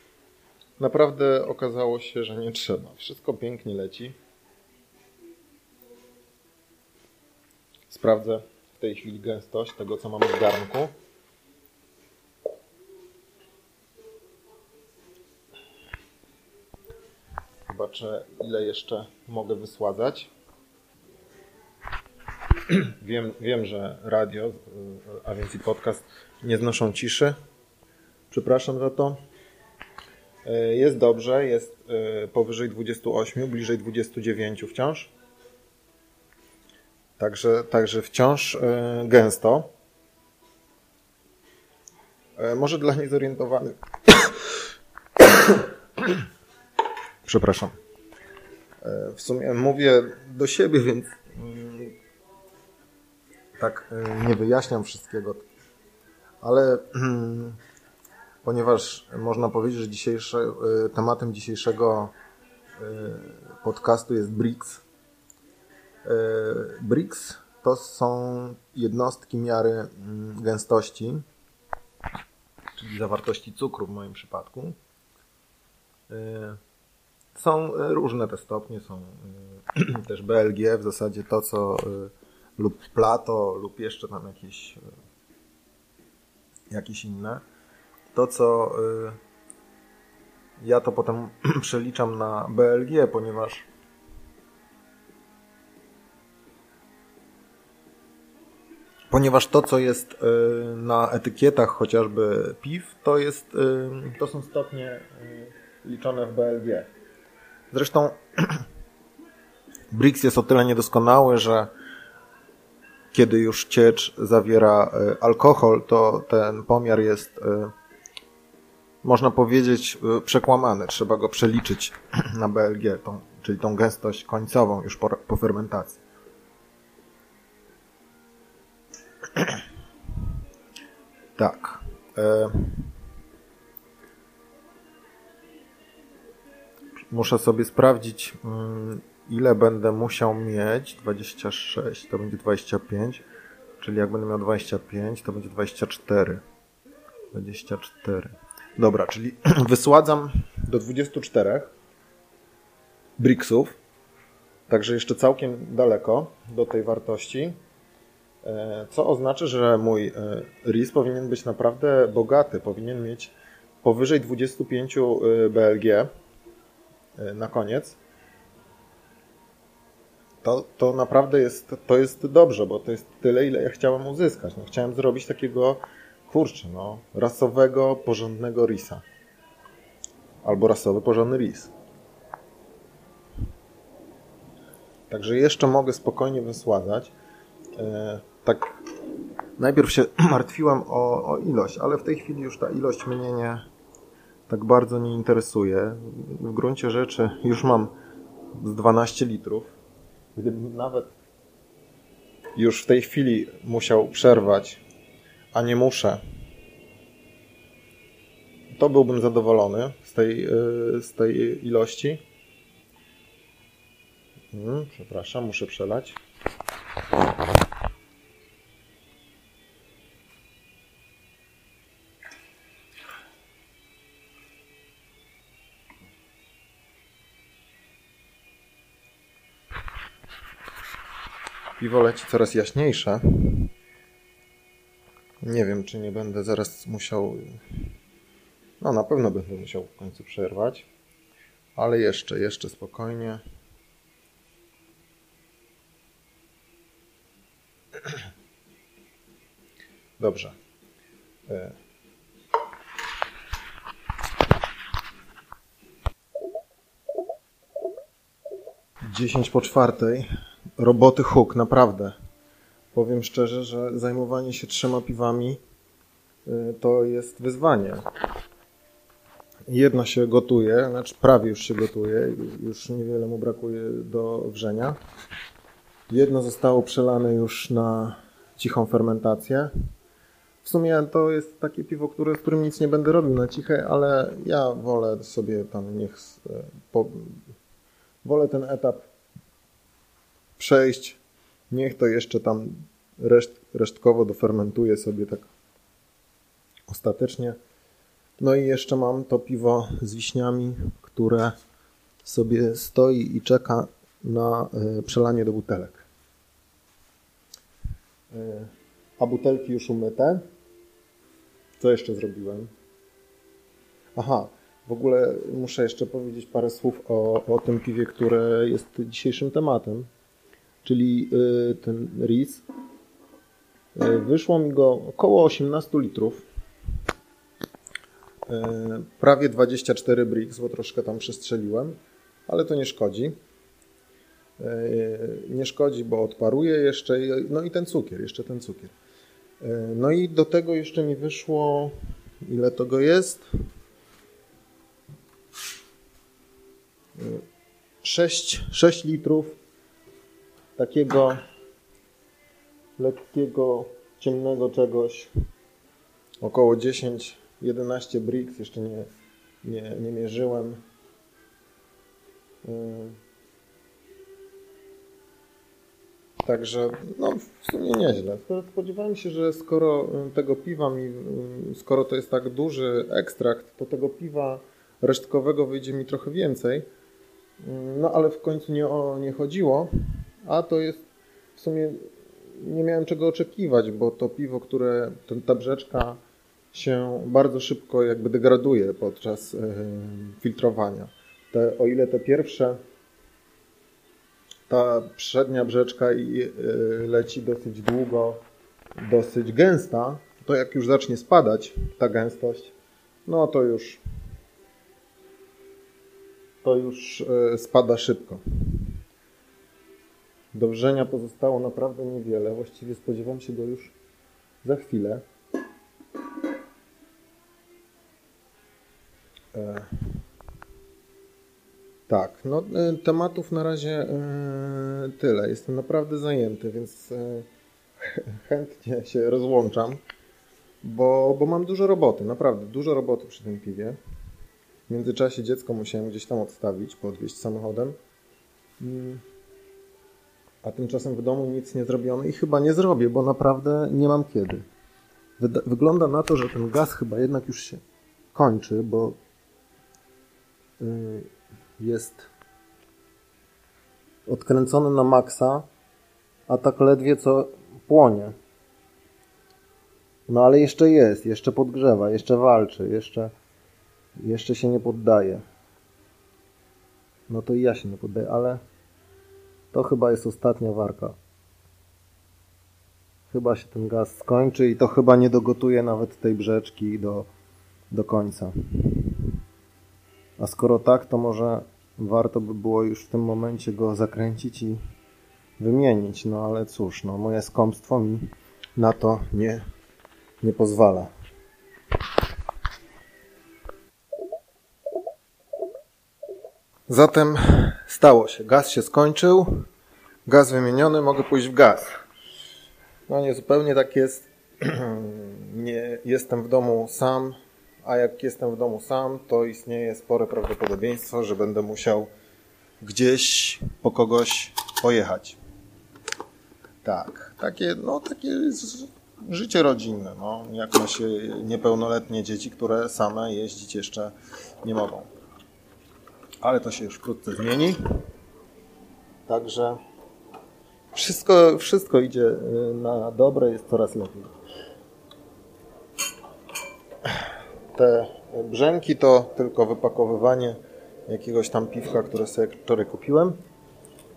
naprawdę okazało się, że nie trzeba. Wszystko pięknie leci. Sprawdzę w tej chwili gęstość tego, co mamy w garnku. Zobaczę, ile jeszcze mogę wysładzać. [clears throat] wiem, wiem, że radio, a więc i podcast nie znoszą ciszy. Przepraszam za to. E, jest dobrze, jest e, powyżej 28, bliżej 29 wciąż. Także, także wciąż e, gęsto. Może dla niezorientowanych [clears throat] [coughs] Przepraszam. E, w sumie mówię do siebie, [laughs] więc mm, tak e, nie wyjaśniam wszystkiego. Ale mm, ponieważ można powiedzieć, że dzisiejsze, e, tematem dzisiejszego podcastu jest BRICS. BRICS to są jednostki miary mm, gęstości czyli zawartości cukru w moim przypadku. Są różne te stopnie, są [clears throat] też BLG, w zasadzie to co lub Plato lub jeszcze tam jakieś jakieś inne. To co ja to potem [clears throat] przeliczam na BLG, ponieważ ponieważ to, co jest na etykietach chociażby piw, to, jest, to są stopnie liczone w BLG. Zresztą [clears throat] Brix jest o tyle niedoskonały, że kiedy już ciecz zawiera alkohol, to ten pomiar jest można powiedzieć, y, przekłamane. Trzeba go przeliczyć [clears throat] na BLG, tą, czyli tą gęstość końcową już po, po fermentacji. [clears throat] Tak. Muszę sobie sprawdzić, mm, ile będę musiał mieć. 26 to będzie 25, czyli jak będę miał 25, to będzie 24. 24. Dobra, czyli [clears throat] wysładzam do 24 bricksów, także jeszcze całkiem daleko do tej wartości, e, co oznacza, że mój e, RIS powinien być naprawdę bogaty, powinien mieć powyżej 25 e, BLG na koniec. To, to naprawdę jest, to jest dobrze, bo to jest tyle, ile ja chciałem uzyskać. No, chciałem zrobić takiego kurczę, no, rasowego, porządnego risa. Albo rasowy, porządny ris. Także jeszcze mogę spokojnie wysładzać. E, tak, najpierw się [clears throat] martwiłem o, o ilość, ale w tej chwili już ta ilość mnie nie tak bardzo nie interesuje. W gruncie rzeczy już mam z 12 litrów. Gdybym nawet już w tej chwili musiał przerwać a nie muszę, to byłbym zadowolony z tej, y, z tej ilości. Hmm, przepraszam, muszę przelać. Piwo leci coraz jaśniejsze. Nie wiem, czy nie będę zaraz musiał. No, na pewno będę musiał w końcu przerwać. Ale jeszcze, jeszcze spokojnie. [clears throat] Dobrze. E. Dziesięć po czwartej. Roboty huk, naprawdę. Powiem szczerze, że zajmowanie się trzema piwami y, to jest wyzwanie. Jedno się gotuje, znaczy prawie już się gotuje, już niewiele mu brakuje do wrzenia. Jedno zostało przelane już na cichą fermentację. W sumie to jest takie piwo, które, z którym nic nie będę robił na ciche, ale ja wolę sobie tam niech. Po, wolę ten etap przejść Niech to jeszcze tam reszt, resztkowo dofermentuje sobie tak ostatecznie. No i jeszcze mam to piwo z wiśniami, które sobie stoi i czeka na e, przelanie do butelek. E, a butelki już umyte. Co jeszcze zrobiłem? Aha, w ogóle muszę jeszcze powiedzieć parę słów o, o tym piwie, które jest dzisiejszym tematem czyli y, ten RIS. Y, wyszło mi go około 18 litrów. Y, prawie 24 bricks, bo troszkę tam przestrzeliłem, ale to nie szkodzi. Nie szkodzi, bo odparuje jeszcze, no i ten cukier, jeszcze ten cukier. No i do tego jeszcze mi wyszło, ile tego jest? 6, 6 litrów takiego lekkiego, ciemnego czegoś, około 10-11 bricks, jeszcze nie, nie, nie mierzyłem. Także no w sumie nieźle. Spodziewałem się, że skoro y, tego piwa mi, y, skoro to jest tak duży ekstrakt, to tego piwa resztkowego wyjdzie mi trochę więcej. No ale w końcu nie o nie chodziło, a to jest w sumie nie miałem czego oczekiwać, bo to piwo, które ta brzeczka się bardzo szybko jakby degraduje podczas yy, filtrowania. Te, o ile te pierwsze ta przednia brzeczka yy, leci dosyć długo, dosyć gęsta, to jak już zacznie spadać ta gęstość, no to już to już yy, spada szybko. Do wrzenia pozostało naprawdę niewiele. Właściwie spodziewam się go już za chwilę. E... Tak, no e, tematów na razie e, tyle. Jestem naprawdę zajęty, więc e, [laughs] chętnie się rozłączam, bo, bo mam dużo roboty, naprawdę dużo roboty przy tym piwie. W międzyczasie dziecko musiałem gdzieś tam odstawić, podwieźć samochodem. Mm a tymczasem w domu nic nie zrobiono i chyba nie zrobię, bo naprawdę nie mam kiedy. Wygląda na to, że ten gaz chyba jednak już się kończy, bo y, jest odkręcony na maksa, a tak ledwie co płonie. No ale jeszcze jest, jeszcze podgrzewa, jeszcze walczy, jeszcze, jeszcze się nie poddaje. No to i ja się nie poddaję, ale to chyba jest ostatnia warka. Chyba się ten gaz skończy i to chyba nie dogotuje nawet tej brzeczki do, do końca. A skoro tak, to może warto by było już w tym momencie go zakręcić i wymienić. No ale cóż, no moje skąpstwo mi na to nie, nie pozwala. Zatem stało się. Gaz się skończył. Gaz wymieniony, mogę pójść w gaz. No nie zupełnie tak jest. [clears throat] nie jestem w domu sam, a jak jestem w domu sam, to istnieje spore prawdopodobieństwo, że będę musiał gdzieś po kogoś pojechać. Tak, takie, no takie życie rodzinne, no, jak ma się niepełnoletnie dzieci, które same jeździć jeszcze nie mogą ale to się już wkrótce zmieni. Także wszystko, wszystko idzie y, na dobre, jest coraz lepiej. Te brzęki to tylko wypakowywanie jakiegoś tam piwka, które sobie wczoraj kupiłem.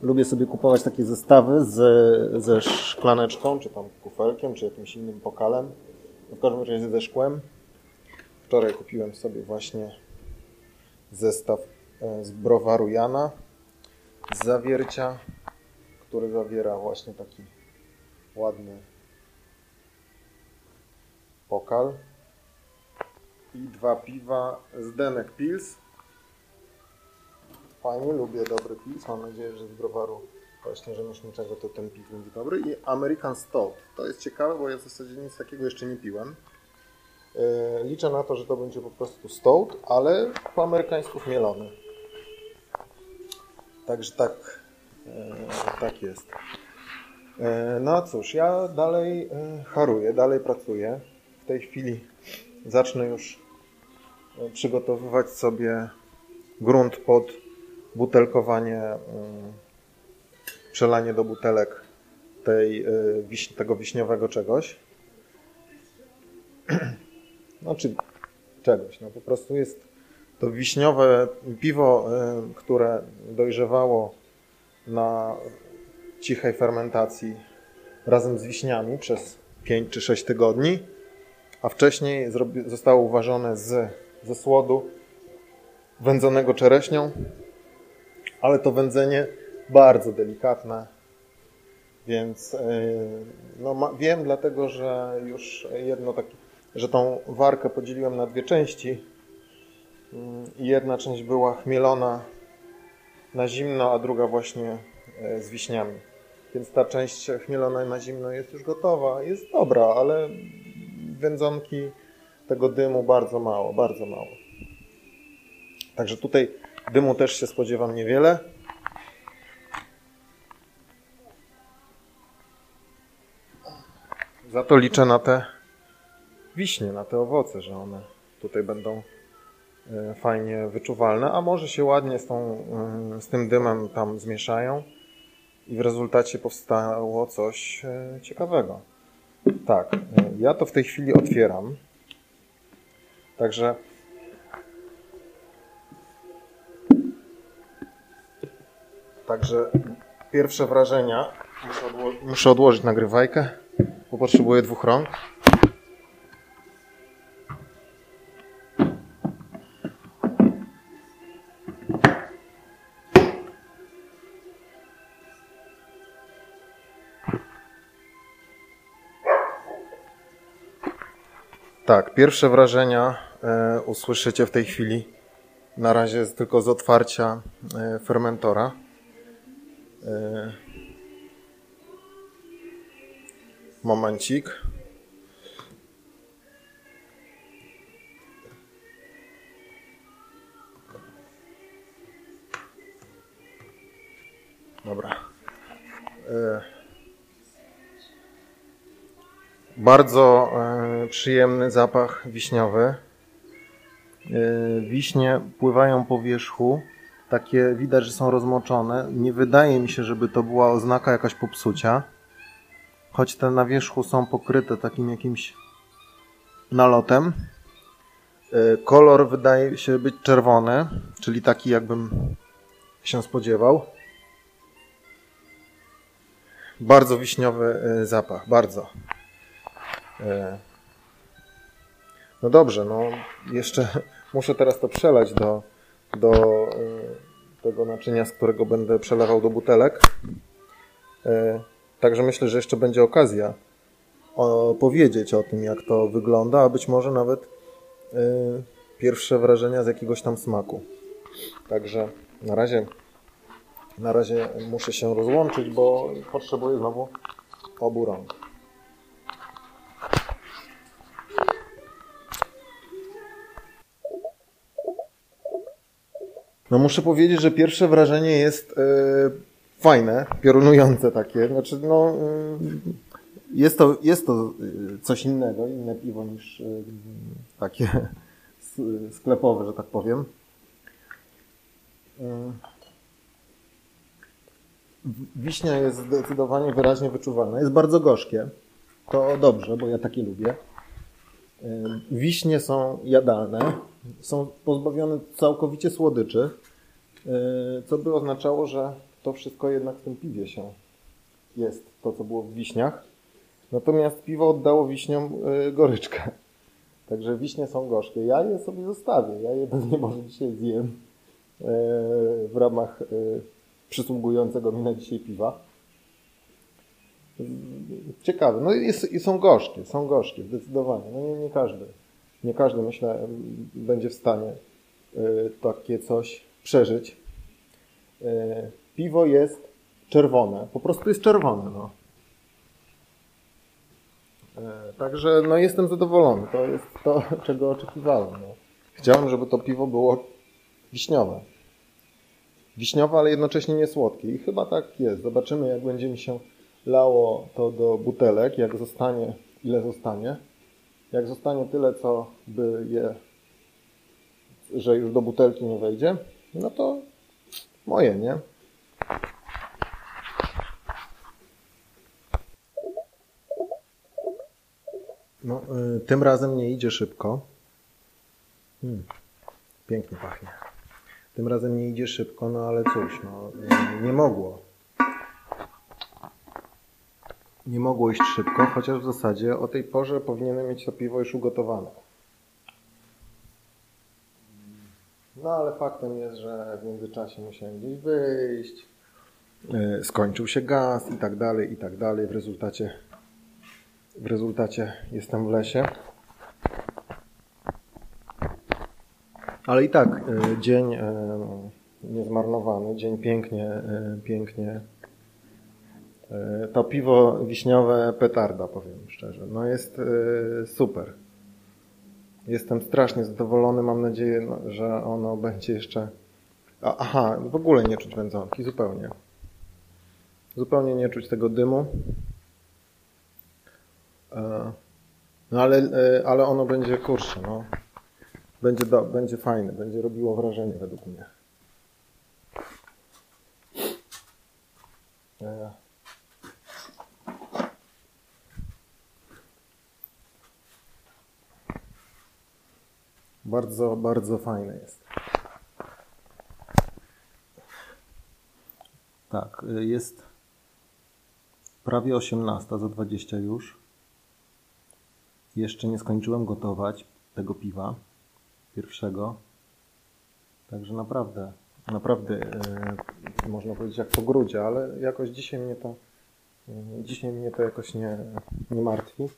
Lubię sobie kupować takie zestawy z, ze szklaneczką, czy tam kufelkiem, czy jakimś innym pokalem. W każdym razie ze szkłem. Wczoraj kupiłem sobie właśnie zestaw z browaru Jana z zawiercia, który zawiera właśnie taki ładny pokal i dwa piwa z Denek Pils. Fajnie, lubię dobry pils. Mam nadzieję, że z browaru właśnie rzemieślniczego to ten pils będzie dobry. I American Stout. To jest ciekawe, bo ja w zasadzie nic takiego jeszcze nie piłem. E, liczę na to, że to będzie po prostu stout, ale po amerykańsku chmielony. Także tak, e, tak jest. E, no cóż, ja dalej e, haruję, dalej pracuję. W tej chwili zacznę już przygotowywać sobie grunt pod butelkowanie, przelanie do butelek tej, tego wiśniowego czegoś. [clears throat] Znaczy czegoś, no po prostu jest to wiśniowe piwo, e, które dojrzewało na cichej fermentacji razem z wiśniami przez 5 czy 6 tygodni, a wcześniej zostało uważone z, ze słodu wędzonego czereśnią, ale to wędzenie bardzo delikatne, więc e, no, wiem dlatego, że już jedno takie, że tą warkę podzieliłem na dwie części, Jedna część była chmielona na zimno, a druga właśnie e, z wiśniami. Więc ta część chmielona na zimno jest już gotowa. Jest dobra, ale wędzonki tego dymu bardzo mało, bardzo mało. Także tutaj dymu też się spodziewam niewiele. za to liczę na te wiśnie, na te owoce, że one tutaj będą fajnie wyczuwalne, a może się ładnie z, tą, e, z tym dymem tam zmieszają i w rezultacie powstało coś e, ciekawego. Tak, ja to w tej chwili otwieram. Także Także pierwsze wrażenia. Muszę, odło muszę odłożyć nagrywajkę, bo potrzebuję dwóch rąk. Tak, pierwsze wrażenia e, usłyszycie w tej chwili. Na razie jest tylko z otwarcia e, fermentora. E, momencik. Dobra. Bardzo przyjemny zapach wiśniowy. Wiśnie pływają po wierzchu takie widać, że są rozmoczone. Nie wydaje mi się, żeby to była oznaka jakaś popsucia. Choć te na wierzchu są pokryte takim jakimś nalotem. E, kolor wydaje się być czerwony, czyli taki jakbym się spodziewał. Bardzo wiśniowy e, zapach, bardzo. No dobrze, no jeszcze [laughs] muszę teraz to przelać do, do e, tego naczynia, z którego będę przelewał do butelek. E, także myślę, że jeszcze będzie okazja powiedzieć o tym, jak to wygląda, a być może nawet e, pierwsze wrażenia z jakiegoś tam smaku. Także na razie, na razie muszę się rozłączyć, bo potrzebuję znowu obu rąk. No muszę powiedzieć, że pierwsze wrażenie jest yy, fajne, piorunujące takie. Znaczy, no, yy, jest, to, jest to coś innego, inne piwo niż yy, takie [laughs] sklepowe, że tak powiem. Wiśnia jest zdecydowanie wyraźnie wyczuwalna. Jest bardzo gorzkie. To dobrze, bo ja takie lubię. Wiśnie są jadalne, są pozbawione całkowicie słodyczy, e, co by oznaczało, że to wszystko jednak w tym piwie się jest, to co było w wiśniach. Natomiast piwo oddało wiśniom e, goryczkę. Także wiśnie są gorzkie. Ja je sobie zostawię. Ja je pewnie może dzisiaj zjem e, w ramach przysługującego mi na dzisiaj piwa. Ciekawe. No i są gorzkie, są gorzkie, zdecydowanie. No nie, nie każdy nie każdy, myślę, będzie w stanie y, takie coś przeżyć. Y, piwo jest czerwone, po prostu jest czerwone. No. Y, także no, jestem zadowolony. To jest to, [laughs] czego oczekiwałem. No. Chciałem, żeby to piwo było wiśniowe. Wiśniowe, ale jednocześnie nie słodkie. I chyba tak jest. Zobaczymy, jak będzie mi się lało to do butelek, jak zostanie, ile zostanie. Jak zostanie tyle, co by je, że już do butelki nie wejdzie, no to moje, nie? No, y, tym razem nie idzie szybko. Hmm, pięknie pachnie. Tym razem nie idzie szybko, no ale cóż, no, nie mogło nie mogło iść szybko, chociaż w zasadzie o tej porze powinienem mieć to piwo już ugotowane. No ale faktem jest, że w międzyczasie musiałem gdzieś wyjść, e, skończył się gaz i tak dalej, i tak dalej. W rezultacie, w rezultacie jestem w lesie. Ale i tak e, dzień e, niezmarnowany, dzień pięknie, pięknie to piwo wiśniowe petarda, powiem szczerze. No jest e, super. Jestem strasznie zadowolony. Mam nadzieję, no, że ono będzie jeszcze... Aha, w ogóle nie czuć wędzonki, zupełnie. Zupełnie nie czuć tego dymu. E, no ale, e, ale ono będzie, kurczę, no. Będzie, do, będzie fajne, będzie robiło wrażenie według mnie. E, Bardzo, bardzo fajne jest. Tak, y, jest prawie 18 za 20 już. Jeszcze nie skończyłem gotować tego piwa pierwszego. Także naprawdę, naprawdę yy, można powiedzieć jak po grudzie, ale jakoś dzisiaj mnie to yy, dzisiaj mnie to jakoś nie, nie martwi.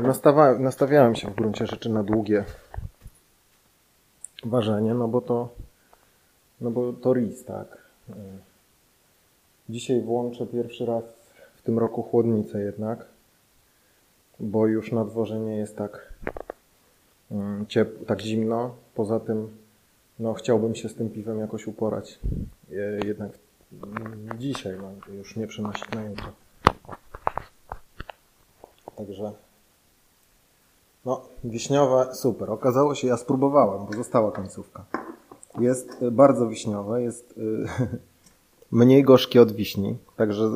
Nastawa, nastawiałem się w gruncie rzeczy na długie ważenie, no bo to, no bo to RIS, tak. Dzisiaj włączę pierwszy raz w tym roku chłodnicę jednak, bo już na dworze nie jest tak mm, ciepło, tak zimno. Poza tym, no chciałbym się z tym piwem jakoś uporać. Jednak dzisiaj, no, już nie przenosić na jutro. Także no, wiśniowe, super. Okazało się, ja spróbowałem, bo została końcówka. Jest y, bardzo wiśniowe, jest y, [laughs] mniej gorzkie od wiśni, także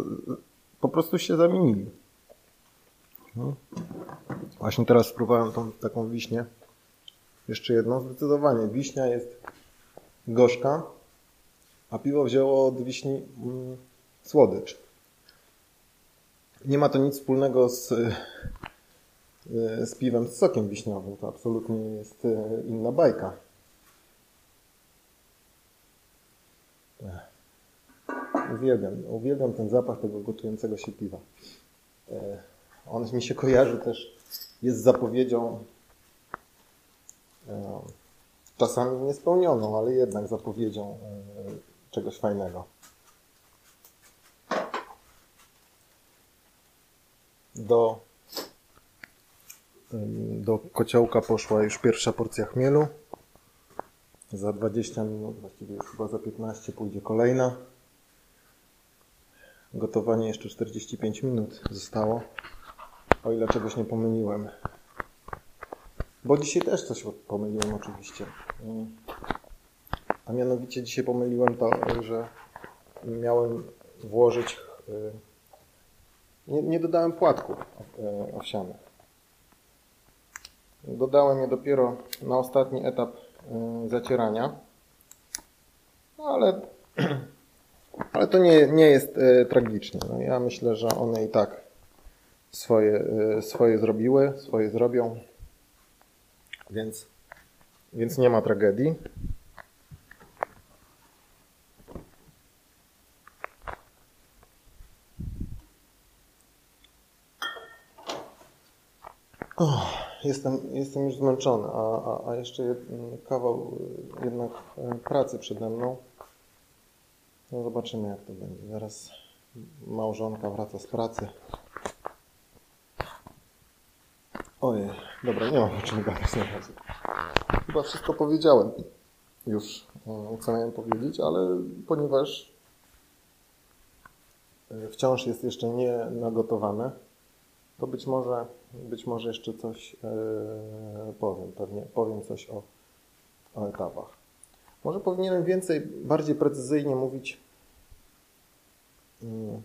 po prostu się zamienili. No. Właśnie teraz spróbowałem tą taką wiśnię. Jeszcze jedną, zdecydowanie. Wiśnia jest gorzka, a piwo wzięło od wiśni mm, słodycz. Nie ma to nic wspólnego z z piwem z sokiem wiśniowym. To absolutnie jest e, inna bajka. Uwielbiam, uwielbiam ten zapach tego gotującego się piwa. E, on mi się kojarzy też, jest zapowiedzią czasami niespełnioną, ale jednak zapowiedzią czegoś fajnego. Do do kociołka poszła już pierwsza porcja chmielu. Za 20 minut, właściwie już chyba za 15 pójdzie kolejna. Gotowanie jeszcze 45 minut zostało. O ile czegoś nie pomyliłem. Bo dzisiaj też coś pomyliłem oczywiście. A mianowicie dzisiaj pomyliłem to, że miałem włożyć... Y, nie, nie dodałem płatków y, owsianych. Dodałem je dopiero na ostatni etap y, zacierania. No ale, [clears throat] ale to nie, nie jest y, tragicznie. No ja myślę, że one i tak swoje, y, swoje zrobiły, swoje zrobią. Więc, więc nie ma tragedii. Oh jestem, jestem już zmęczony, a, a, a jeszcze kawał y, jednak e, pracy przede mną. No zobaczymy jak to będzie. Zaraz małżonka wraca z pracy. Ojej, dobra, nie mam o czym gadać na razie. Chyba wszystko powiedziałem już, co miałem powiedzieć, ale ponieważ e, wciąż jest jeszcze nie nagotowane, to być może, być może jeszcze coś e, powiem, pewnie powiem coś o, o etapach. Może powinienem więcej, bardziej precyzyjnie mówić, mm,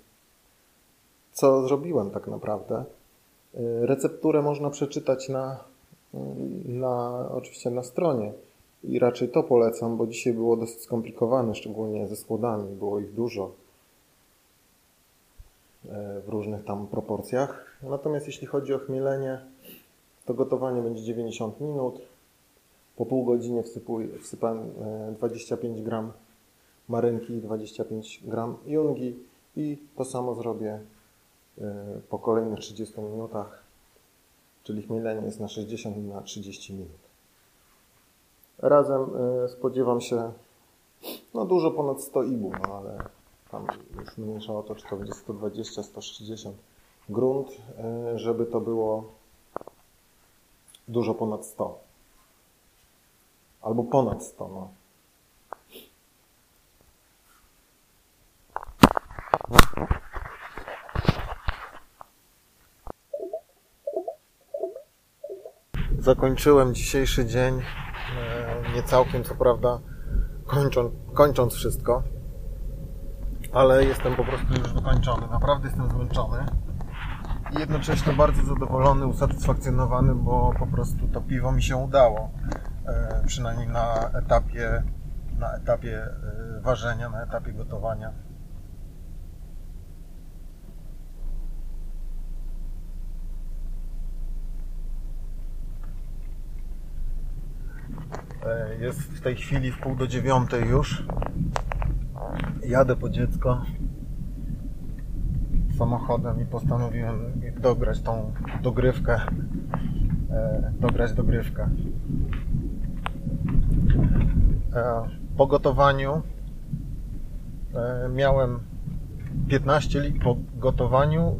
co zrobiłem tak naprawdę. E, recepturę można przeczytać na, na, oczywiście na stronie i raczej to polecam, bo dzisiaj było dosyć skomplikowane, szczególnie ze słodami, było ich dużo. E, w różnych tam proporcjach. Natomiast jeśli chodzi o chmielenie, to gotowanie będzie 90 minut. Po pół godzinie wsypuję, wsypałem 25 gram marynki, 25 gram jungi i to samo zrobię e, po kolejnych 30 minutach, czyli chmielenie jest na 60 i na 30 minut. Razem e, spodziewam się no dużo ponad 100 ibu, no ale tam już mniejsza o to, czy to będzie 120, 160 grunt, e, żeby to było dużo ponad 100. Albo ponad 100, no. zakończyłem dzisiejszy dzień, e, nie całkiem co prawda kończąc, kończąc wszystko, ale jestem po prostu już wykończony. Naprawdę jestem zmęczony i jednocześnie bardzo zadowolony, usatysfakcjonowany, bo po prostu to piwo mi się udało. E, przynajmniej na etapie, na etapie e, ważenia, na etapie gotowania. E, jest w tej chwili w pół do dziewiątej już. Jadę po dziecko samochodem i postanowiłem dograć tą dogrywkę. E, dograć dogrywkę. E, po gotowaniu miałem 15 litrów po gotowaniu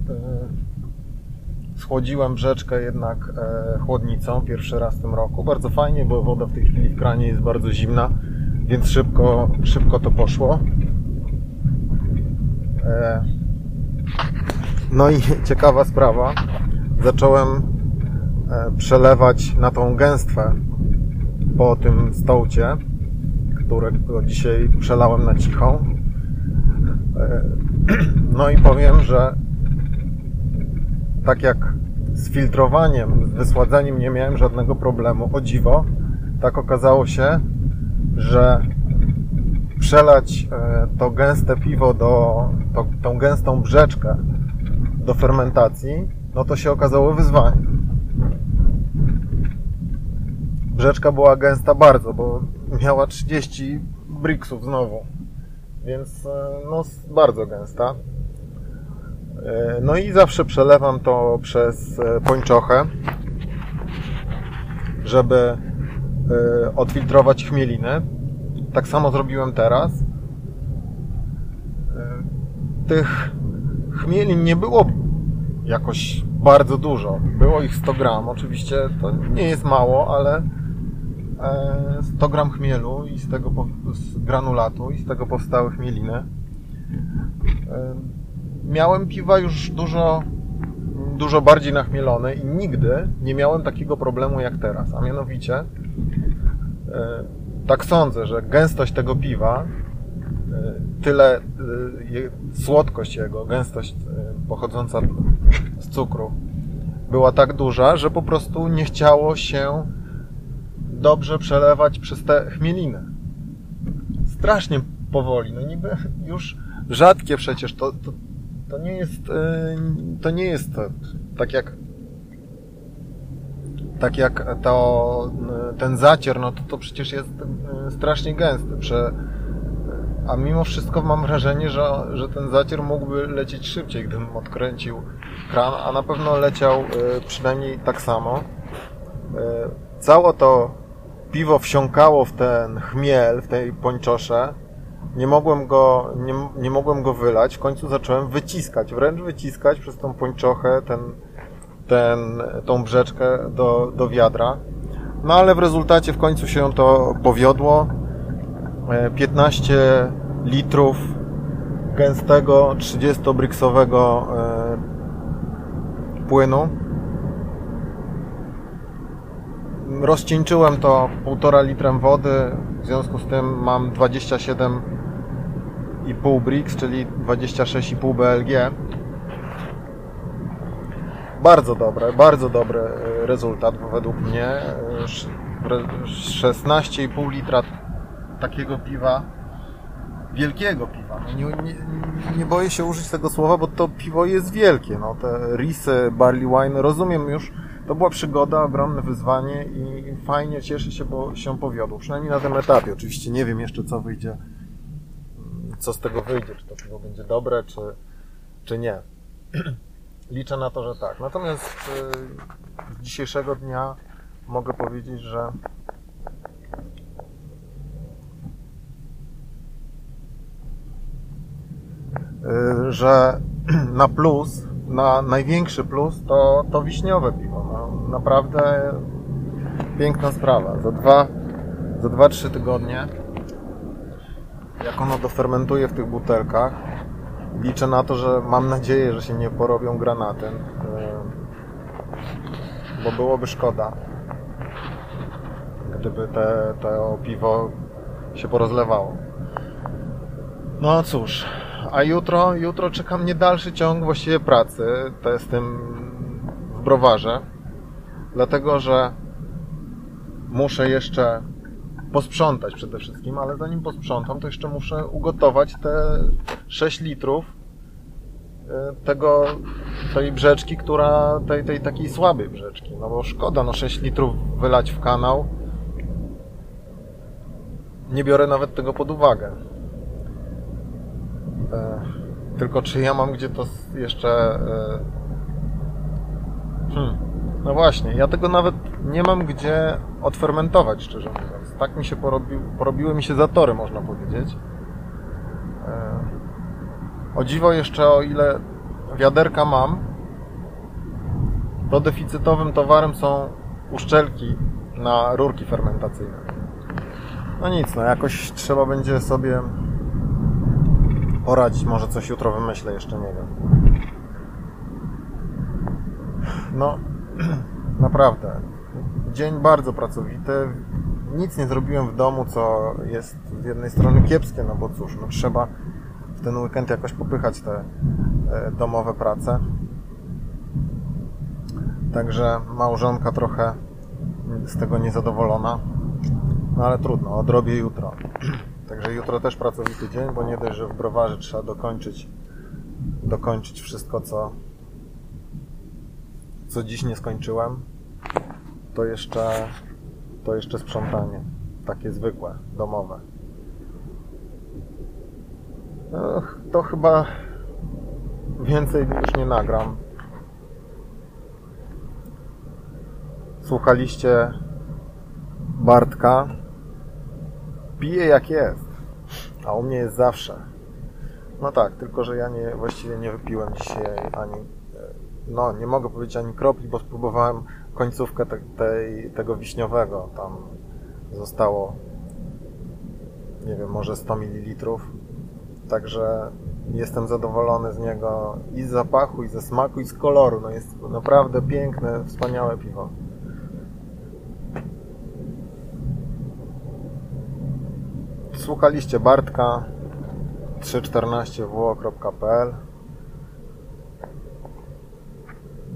schłodziłem brzeczkę jednak e, chłodnicą pierwszy raz w tym roku. Bardzo fajnie, bo woda w tej chwili w kranie jest bardzo zimna, więc szybko, szybko to poszło. E, no i [laughs] ciekawa sprawa. Zacząłem e, przelewać na tą gęstwę po tym stołcie, którego dzisiaj przelałem na cichą. [clears throat] No i powiem, że tak jak z filtrowaniem, z wysładzaniem nie miałem żadnego problemu. O dziwo, tak okazało się, że przelać e, to gęste piwo do, to, tą gęstą brzeczkę do fermentacji, no to się okazało wyzwanie. Brzeczka była gęsta bardzo, bo miała 30 briksów znowu, więc e, no bardzo gęsta. E, no i zawsze przelewam to przez pończochę, żeby odfiltrować chmieliny. Tak samo zrobiłem teraz. Tych chmielin nie było jakoś bardzo dużo. Było ich 100 gram. Oczywiście to nie jest mało, ale 100 gram chmielu i z tego z granulatu i z tego powstały chmieliny miałem piwa już dużo, dużo bardziej nachmielone i nigdy nie miałem takiego problemu jak teraz. A mianowicie, e, tak sądzę, że gęstość tego piwa, e, tyle e, słodkość jego, gęstość pochodząca z cukru była tak duża, że po prostu nie chciało się dobrze przelewać przez te chmieliny. Strasznie powoli. No niby już rzadkie przecież to, to to nie jest, to nie jest tak jak tak jak to, ten zacier, no to, to przecież jest e, strasznie gęsty. Prze, a mimo wszystko mam wrażenie, że, że ten zacier mógłby lecieć szybciej, gdybym odkręcił kran, a na pewno leciał e, przynajmniej tak samo. Całe to piwo wsiąkało w ten chmiel, w tej pończosze nie mogłem go, nie, nie mogłem go wylać, w końcu zacząłem wyciskać, wręcz wyciskać przez tą pończochę ten, ten, tą brzeczkę do, do wiadra. No ale w rezultacie w końcu się to powiodło. 15 e, litrów gęstego 30-bryksowego e, płynu. Rozcieńczyłem to 1,5 litrem wody, w związku z tym mam 27 2,5 Brix, czyli 26,5 BLG. Bardzo dobre, bardzo dobry e, rezultat według mnie. 16,5 e, litra takiego piwa, wielkiego piwa. No nie, nie, nie, boję się użyć tego słowa, bo to piwo jest wielkie. No, te risy, barley wine, rozumiem już, to była przygoda, ogromne wyzwanie i fajnie, cieszę się, bo się powiodło. Przynajmniej na tym etapie. Oczywiście nie wiem jeszcze, co wyjdzie co z tego wyjdzie, czy to piwo będzie dobre, czy, czy nie. [clears throat] Liczę na to, że tak. Natomiast y, z dzisiejszego dnia mogę powiedzieć, że y, że [clears throat] na plus, na największy plus to, to wiśniowe piwo. No, naprawdę piękna sprawa. Za dwa, za dwa, trzy tygodnie jak ono dofermentuje w tych butelkach, liczę na to, że mam nadzieję, że się nie porobią granatem, bo byłoby szkoda. gdyby te, to piwo się porozlewało. No cóż, a jutro, jutro czeka mnie dalszy ciąg właściwie pracy, to jest tym w browarze, dlatego że muszę jeszcze posprzątać przede wszystkim, ale zanim posprzątam, to jeszcze muszę ugotować te 6 litrów y, tego, tej brzeczki, która, tej, tej takiej słabej brzeczki, no bo szkoda, no 6 litrów wylać w kanał, nie biorę nawet tego pod uwagę. E, tylko czy ja mam gdzie to jeszcze... E, hmm, no właśnie, ja tego nawet nie mam gdzie odfermentować, szczerze mówiąc. Tak mi się porobi, porobiły mi się zatory, można powiedzieć. E, o dziwo jeszcze o ile wiaderka mam, to deficytowym towarem są uszczelki na rurki fermentacyjne. No nic, no jakoś trzeba będzie sobie poradzić, może coś jutro wymyślę, jeszcze nie wiem. No, [clears throat] naprawdę. Dzień bardzo pracowity. Nic nie zrobiłem w domu, co jest z jednej strony kiepskie, no bo cóż, no trzeba w ten weekend jakoś popychać te e, domowe prace. Także małżonka trochę z tego niezadowolona. No ale trudno, odrobię jutro. [clears throat] Także jutro też pracowity dzień, bo nie dość, że w browarze trzeba dokończyć dokończyć wszystko, co co dziś nie skończyłem, to jeszcze to jeszcze sprzątanie. Takie zwykłe, domowe. to chyba więcej już nie nagram. Słuchaliście Bartka pije jak jest. A u mnie jest zawsze. No tak, tylko że ja nie, właściwie nie wypiłem dzisiaj ani, e, no nie mogę powiedzieć ani kropli, bo spróbowałem końcówkę te, tej, tego wiśniowego. Tam zostało, nie wiem, może 100 ml. Także jestem zadowolony z niego i z zapachu, i ze smaku, i z koloru. No jest naprawdę piękne, wspaniałe piwo. Słuchaliście Bartka 314wo.pl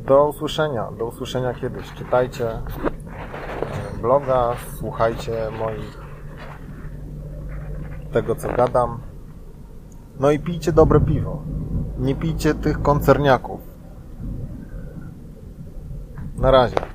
Do usłyszenia, do usłyszenia kiedyś. Czytajcie e, bloga, słuchajcie moich tego co gadam. No i pijcie dobre piwo. Nie pijcie tych koncerniaków. Na razie.